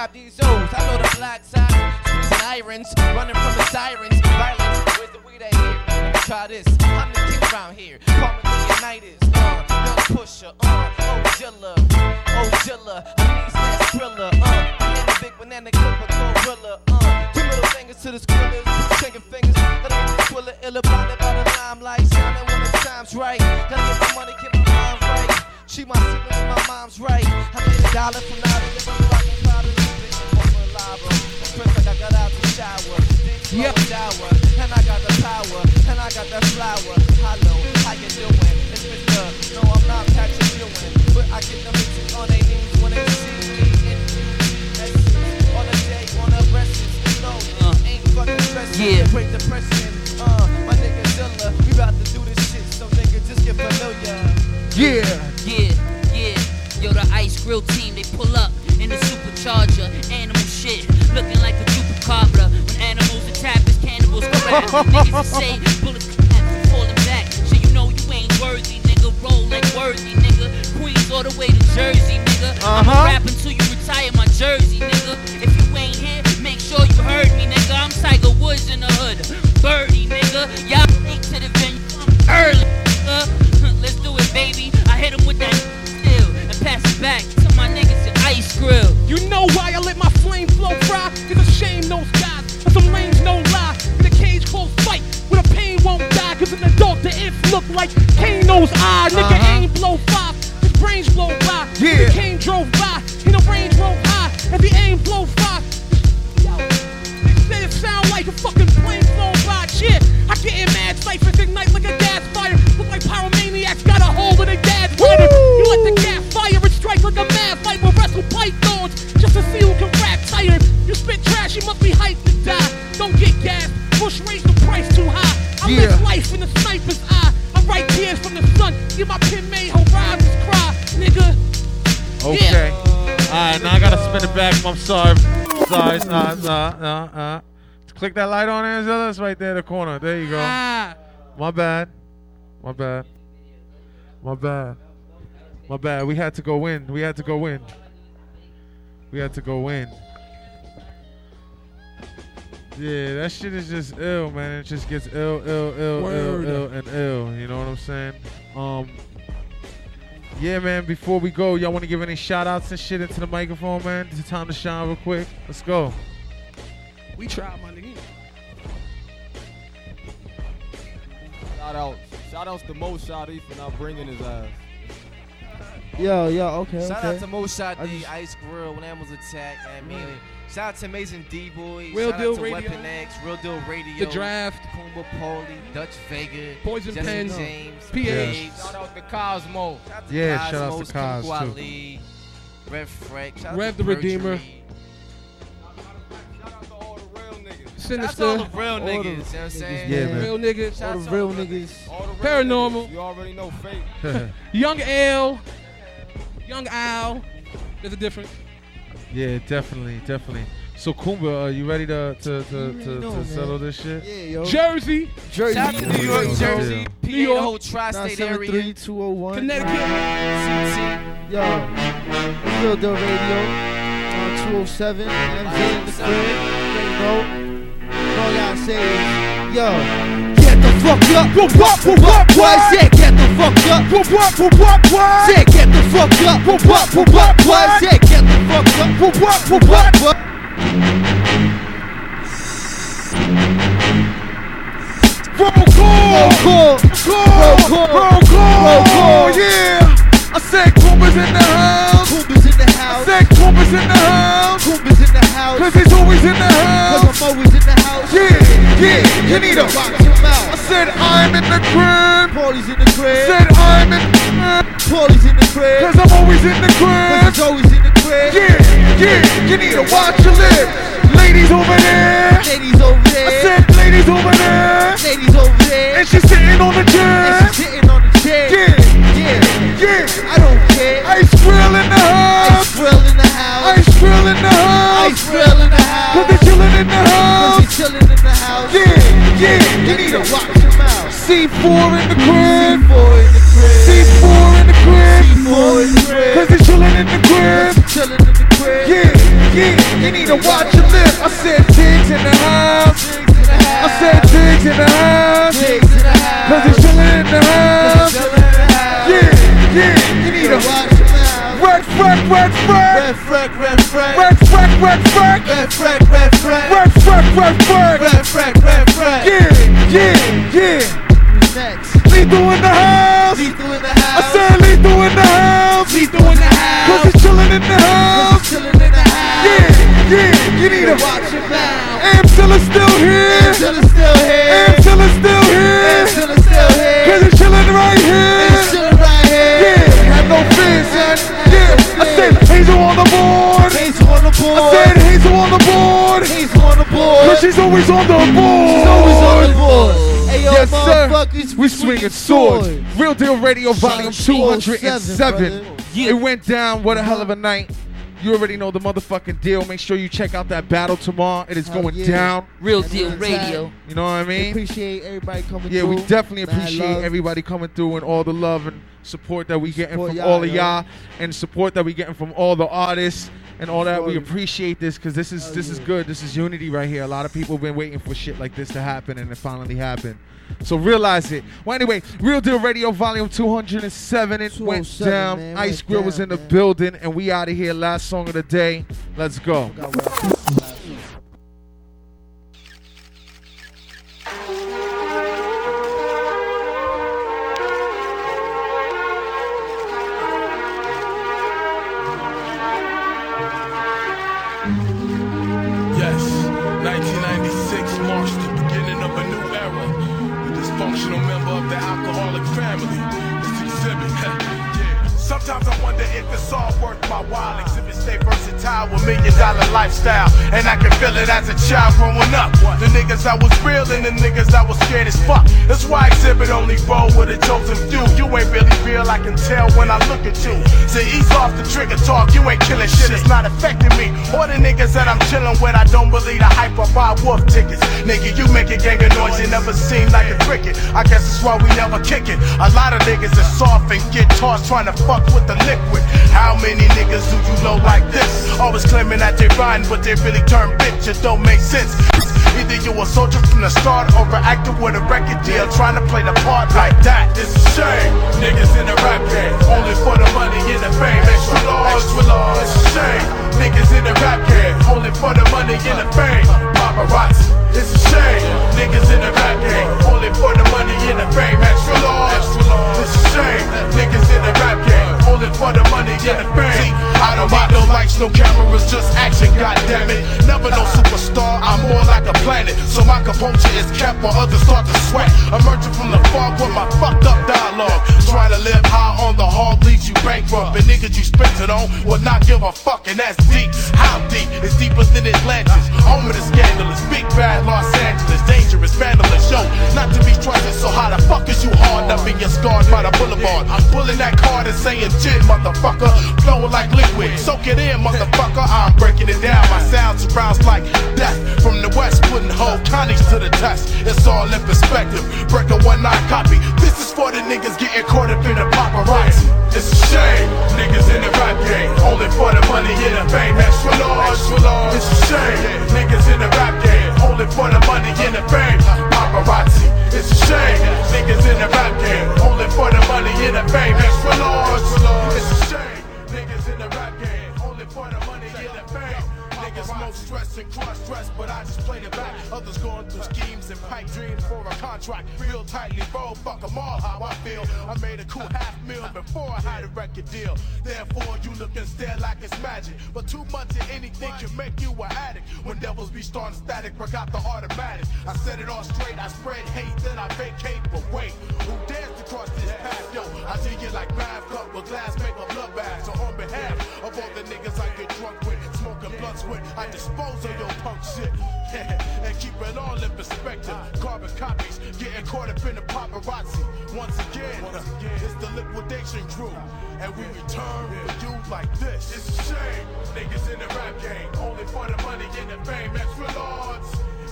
Speaker 14: Chop these O's, I know the black side. Squeezing irons, running from fucking stressing.
Speaker 21: Yeah.
Speaker 14: Great depression. Uh, my nigga Zilla. We about to do this shit. So nigga, just get familiar.
Speaker 2: Yeah.
Speaker 21: Yeah, yeah. Yo, the ice grill team, they pull up in the supercharger. Animal shit, looking like a chupacabra. When animals attack us, cannibals grab. Niggas that say bullets have falling back. So you know you ain't worthy, nigga. Roll like worthy, nigga. Queens all the way to Jersey, nigga.
Speaker 2: Uh-huh.
Speaker 21: I'ma rap until you retire my jersey, niggas in the hood. Birdie, nigga. Y'all late to the venue early, nigga. Let's do it, baby. I hit him with that still and pass it back to my niggas at Ice Grill.
Speaker 18: You know why I let my flame flow fry? It's a shame those guys and some lanes no lie. In a cage close fight where the pain won't die. Cause an adult the if look like Kano's eye. Nigga
Speaker 2: Uh-huh.
Speaker 18: aim
Speaker 2: spin it back. I'm sorry. Sorry. Uh, uh, uh, uh. Click that light on Zilla. It's right there in the corner. There you go. My bad. My bad. My bad. My bad. We had to go in. We had to go in. We had to go in. Yeah, that shit is just ill, man. It just gets ill, ill, ill,
Speaker 18: Word.
Speaker 2: ill, ill, and ill. You know what I'm saying? Um. Yeah, man. Before we go, y'all want to give any shout outs and shit into the microphone, man? It's time to shine real quick. Let's go.
Speaker 18: We tried, my nigga.
Speaker 20: Shout out, shout outs to Mo Shotty for not bringing his ass.
Speaker 1: Yo, yo, okay,
Speaker 14: Shout
Speaker 1: okay.
Speaker 14: out to Mo Shot
Speaker 1: I
Speaker 14: D,
Speaker 1: just-
Speaker 14: Ice Grill, when that was attacked. I mean, shout out to Amazing D Boy.
Speaker 18: Real
Speaker 14: shout
Speaker 18: Deal
Speaker 14: out to
Speaker 18: Radio.
Speaker 14: Weapon X, Real Deal Radio.
Speaker 18: The Draft.
Speaker 14: Kumba Poli, Dutch Vega.
Speaker 18: Poison
Speaker 14: Jesse
Speaker 18: Pen.
Speaker 14: James.
Speaker 18: PH.
Speaker 14: Babes,
Speaker 20: Shout out to Cosmo.
Speaker 14: Shout out to
Speaker 2: Yeah, shout out to
Speaker 14: Cosmos,
Speaker 2: Cos,
Speaker 14: King
Speaker 2: too.
Speaker 14: Kweli, Rev Freck. Shout out
Speaker 18: Rev
Speaker 14: to
Speaker 18: the Redeemer.
Speaker 14: Perjury.
Speaker 18: Sinister.
Speaker 14: all the real
Speaker 1: All the-
Speaker 14: niggas, you know what I'm saying?
Speaker 2: Yeah, man.
Speaker 18: Real niggas.
Speaker 14: Shout
Speaker 1: All the real
Speaker 14: all the
Speaker 1: niggas.
Speaker 20: All the real
Speaker 18: Paranormal.
Speaker 20: niggas, You already know fake.
Speaker 18: Young L. Young Al. There's a difference.
Speaker 2: Yeah, definitely, definitely. So Kumba, are you ready to to to,
Speaker 1: You
Speaker 2: to,
Speaker 1: know,
Speaker 2: to settle this shit?
Speaker 1: Yeah, yo.
Speaker 18: Jersey.
Speaker 1: Jersey.
Speaker 14: Shout out to New York, Jersey, PA,
Speaker 18: New York.
Speaker 14: the whole tri-state area.
Speaker 1: 973-201.
Speaker 18: Connecticut.
Speaker 14: CT.
Speaker 1: Oh yo, it's Real Deal Radio uh, on 207. MJ in the crib. You know. All I gotta say is, yo, get the fuck up. What, what, what, what, what? Say, get the fuck up. What, what, what, what, what? Say, get the fuck up. What, what, what, what, what? Say, get the fuck. What, what, what, what, what?
Speaker 2: Roll call!
Speaker 1: Roll call.
Speaker 2: Roll call!
Speaker 1: Roll call.
Speaker 2: Yeah! I said Kumba's in the house!
Speaker 1: Kumba's in the
Speaker 2: I
Speaker 1: house.
Speaker 2: said Kumba's in the house!
Speaker 1: Kumba's in the house.
Speaker 2: Cause he's always in the
Speaker 1: Cause
Speaker 2: house!
Speaker 1: I'm always in the house.
Speaker 2: Yeah, yeah, you need
Speaker 1: Watch your
Speaker 2: I
Speaker 1: mouth.
Speaker 2: Said I'm in the crib!
Speaker 1: Paulie's in the crib.
Speaker 2: Said I'm in the crib!
Speaker 1: Paulie's in the crib.
Speaker 2: Cause I'm always in the
Speaker 1: Cause
Speaker 2: crib!
Speaker 1: he's always in the crib.
Speaker 2: Yeah, yeah, you need to watch your lips! Ladies over there!
Speaker 1: Ladies over there.
Speaker 2: I said ladies over there!
Speaker 1: Ladies over there.
Speaker 2: And she's sitting on the chair!
Speaker 1: And she's sitting on the chair.
Speaker 2: Yeah,
Speaker 1: Yeah.
Speaker 2: yeah!
Speaker 1: I don't care.
Speaker 2: Ice grill in the house!
Speaker 1: Ice grill in the house.
Speaker 2: Ice grill in the house!
Speaker 1: Ice grill in the house.
Speaker 2: Cause they chillin' in the
Speaker 1: Cause
Speaker 2: house!
Speaker 1: he's chilling in the house.
Speaker 2: Yeah, yeah, you need to
Speaker 1: watch your mouth.
Speaker 2: C4 in the crib!
Speaker 1: C4 in the crib.
Speaker 2: C4 in the crib!
Speaker 1: C4 in the crib.
Speaker 2: Cause they chillin' in the crib!
Speaker 1: Chilling in the crib.
Speaker 2: Yeah, yeah, you need to watch your lip. I said Tiggs in the house. I said Tiggs in the house.
Speaker 1: Pigs in the house.
Speaker 2: Cause they chillin' in the house.
Speaker 1: Chilling in the house. Watch mouth.
Speaker 2: Red frack, red frack.
Speaker 1: Red frack, red frack.
Speaker 2: Red frack, red frack.
Speaker 1: Red frack, red frack.
Speaker 2: Yeah, yeah, yeah.
Speaker 1: Next?
Speaker 2: Lethal in the house.
Speaker 1: Lethal in the
Speaker 2: I said lethal in the house.
Speaker 18: Lethal in the house.
Speaker 2: Cause he's chillin' in the house.
Speaker 1: Chilling in the house.
Speaker 2: Yeah, yeah, you need to
Speaker 1: Watch your mouth.
Speaker 2: Amzilla's still here.
Speaker 1: Amzilla's still here.
Speaker 2: Board. Cause she's always on the board.
Speaker 1: She's always on the board. Hey, yo,
Speaker 2: Yes, sir.
Speaker 1: motherfuckers,
Speaker 2: We swinging swords. Real Deal Radio Volume
Speaker 1: 207,
Speaker 2: 207. It went down. What a hell of a night. You already know the motherfucking deal. Make sure you check out that battle tomorrow. It is
Speaker 1: Hell
Speaker 2: going
Speaker 1: yeah.
Speaker 2: down.
Speaker 21: Real
Speaker 1: And
Speaker 21: Deal Radio.
Speaker 2: You know what I mean?
Speaker 1: Appreciate everybody coming
Speaker 2: Yeah,
Speaker 1: through.
Speaker 2: we definitely
Speaker 1: Mad
Speaker 2: appreciate
Speaker 1: love.
Speaker 2: everybody coming through and all the love and support that we getting
Speaker 1: Support
Speaker 2: from
Speaker 1: y'all,
Speaker 2: all of
Speaker 1: yo.
Speaker 2: y'all and support that we getting from all the artists and all that. We appreciate this because this is this is good. This is unity right here. A lot of people have been waiting for shit like this to happen, and it finally happened. So realize it. Well, anyway, Real Deal Radio Volume 207. It went down.
Speaker 1: man,
Speaker 2: Ice
Speaker 1: went
Speaker 2: Grill was in the building, and we out of here. Last song of the day. Let's go.
Speaker 22: Dollar lifestyle. And I can feel it as a child growing up. The niggas I was real and the niggas I was scared as fuck. That's why Xzibit only roll with a chosen few. You ain't really real, I can tell when I look at you. So ease off the trigger talk, you ain't killing shit, it's not affecting me. Or the niggas that I'm chilling with, I don't believe the hype or buy wolf tickets. Nigga, you make a gang of noise, you never seem like a cricket. I guess that's why we never kick it. A lot of niggas are soft and get tossed trying to fuck with the liquid. How many niggas do you know like this? Always claiming that they rhyme, but they really turn bitch. It don't make sense. Either you a soldier from the start or an actor with a record deal trying to play the part like that. It's a shame. Niggas in the rap game, only for the money and the fame. Extra large, extra large. It's a shame. Niggas in the rap game, only for the money and the fame. Paparazzi. It's a shame. Niggas in the rap game, only for the money and the fame. Extra large, extra large. It's a shame. Niggas in the rap game, only for the money and the fame. I don't need no lights, no cameras, just action. Goddamn it. Never no superstar. I'm more like a planet, so my composure is kept while others start to sweat. Emerging from the fog with my fucked up dialogue. Trying to live high on the hog leaves you bankrupt. And niggas you spent it on will not give a fuck, and that's deep. How deep? It's deeper than Atlantis. Home of the scandalous, big bad Los Angeles, dangerous, vandalous. Yo, not motherfucker. Flowing like liquid, soak it in, motherfucker. I'm breaking it down. My sound surrounds like death from the west, putting whole counties to the test. It's all in perspective. Break a one nine copy. This is for the niggas getting caught up in the paparazzi. It's a shame, niggas in the rap game, only for the money and the fame. Extra large, extra large. It's a shame, niggas in the rap game, only for the money and the fame. Paparazzi. It's a shame, niggas in the rap game, for the money and the fame. It's a shame, niggas in the rap game, only for the fame. Niggas no stress and cross dress, but I just played it back. Others going through schemes and pipe dreams for a contract. Real tightly rolled, fuck 'em all how I feel. I made a cool half mil before I had a record deal. Therefore, you look and stare like it's magic. But too much of anything can make you an addict. When devils be starting static, break out the automatic. I set it all straight, I spread hate, then I vacate. But wait, who dares to cross this path? Yo, I see you like bath cup with glass, make a blood bath. So on behalf of all the niggas I get drunk with, blunts with, I dispose of your punk shit. and keep it all in perspective. Carbon copies, getting caught up in the paparazzi. Once again, uh, it's the liquidation crew. And we return for you like this. It's a shame, niggas in the rap game, only for the money and the fame. Extra large.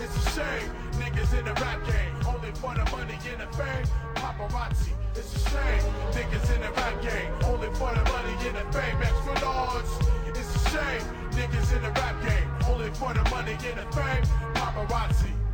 Speaker 22: It's a shame, niggas in the rap game, only for the money and the fame. Paparazzi. It's a shame, niggas in the rap game, only for the money and the fame. Extra large. It's a shame, niggas in the rap game, only for the money and the fame. Paparazzi.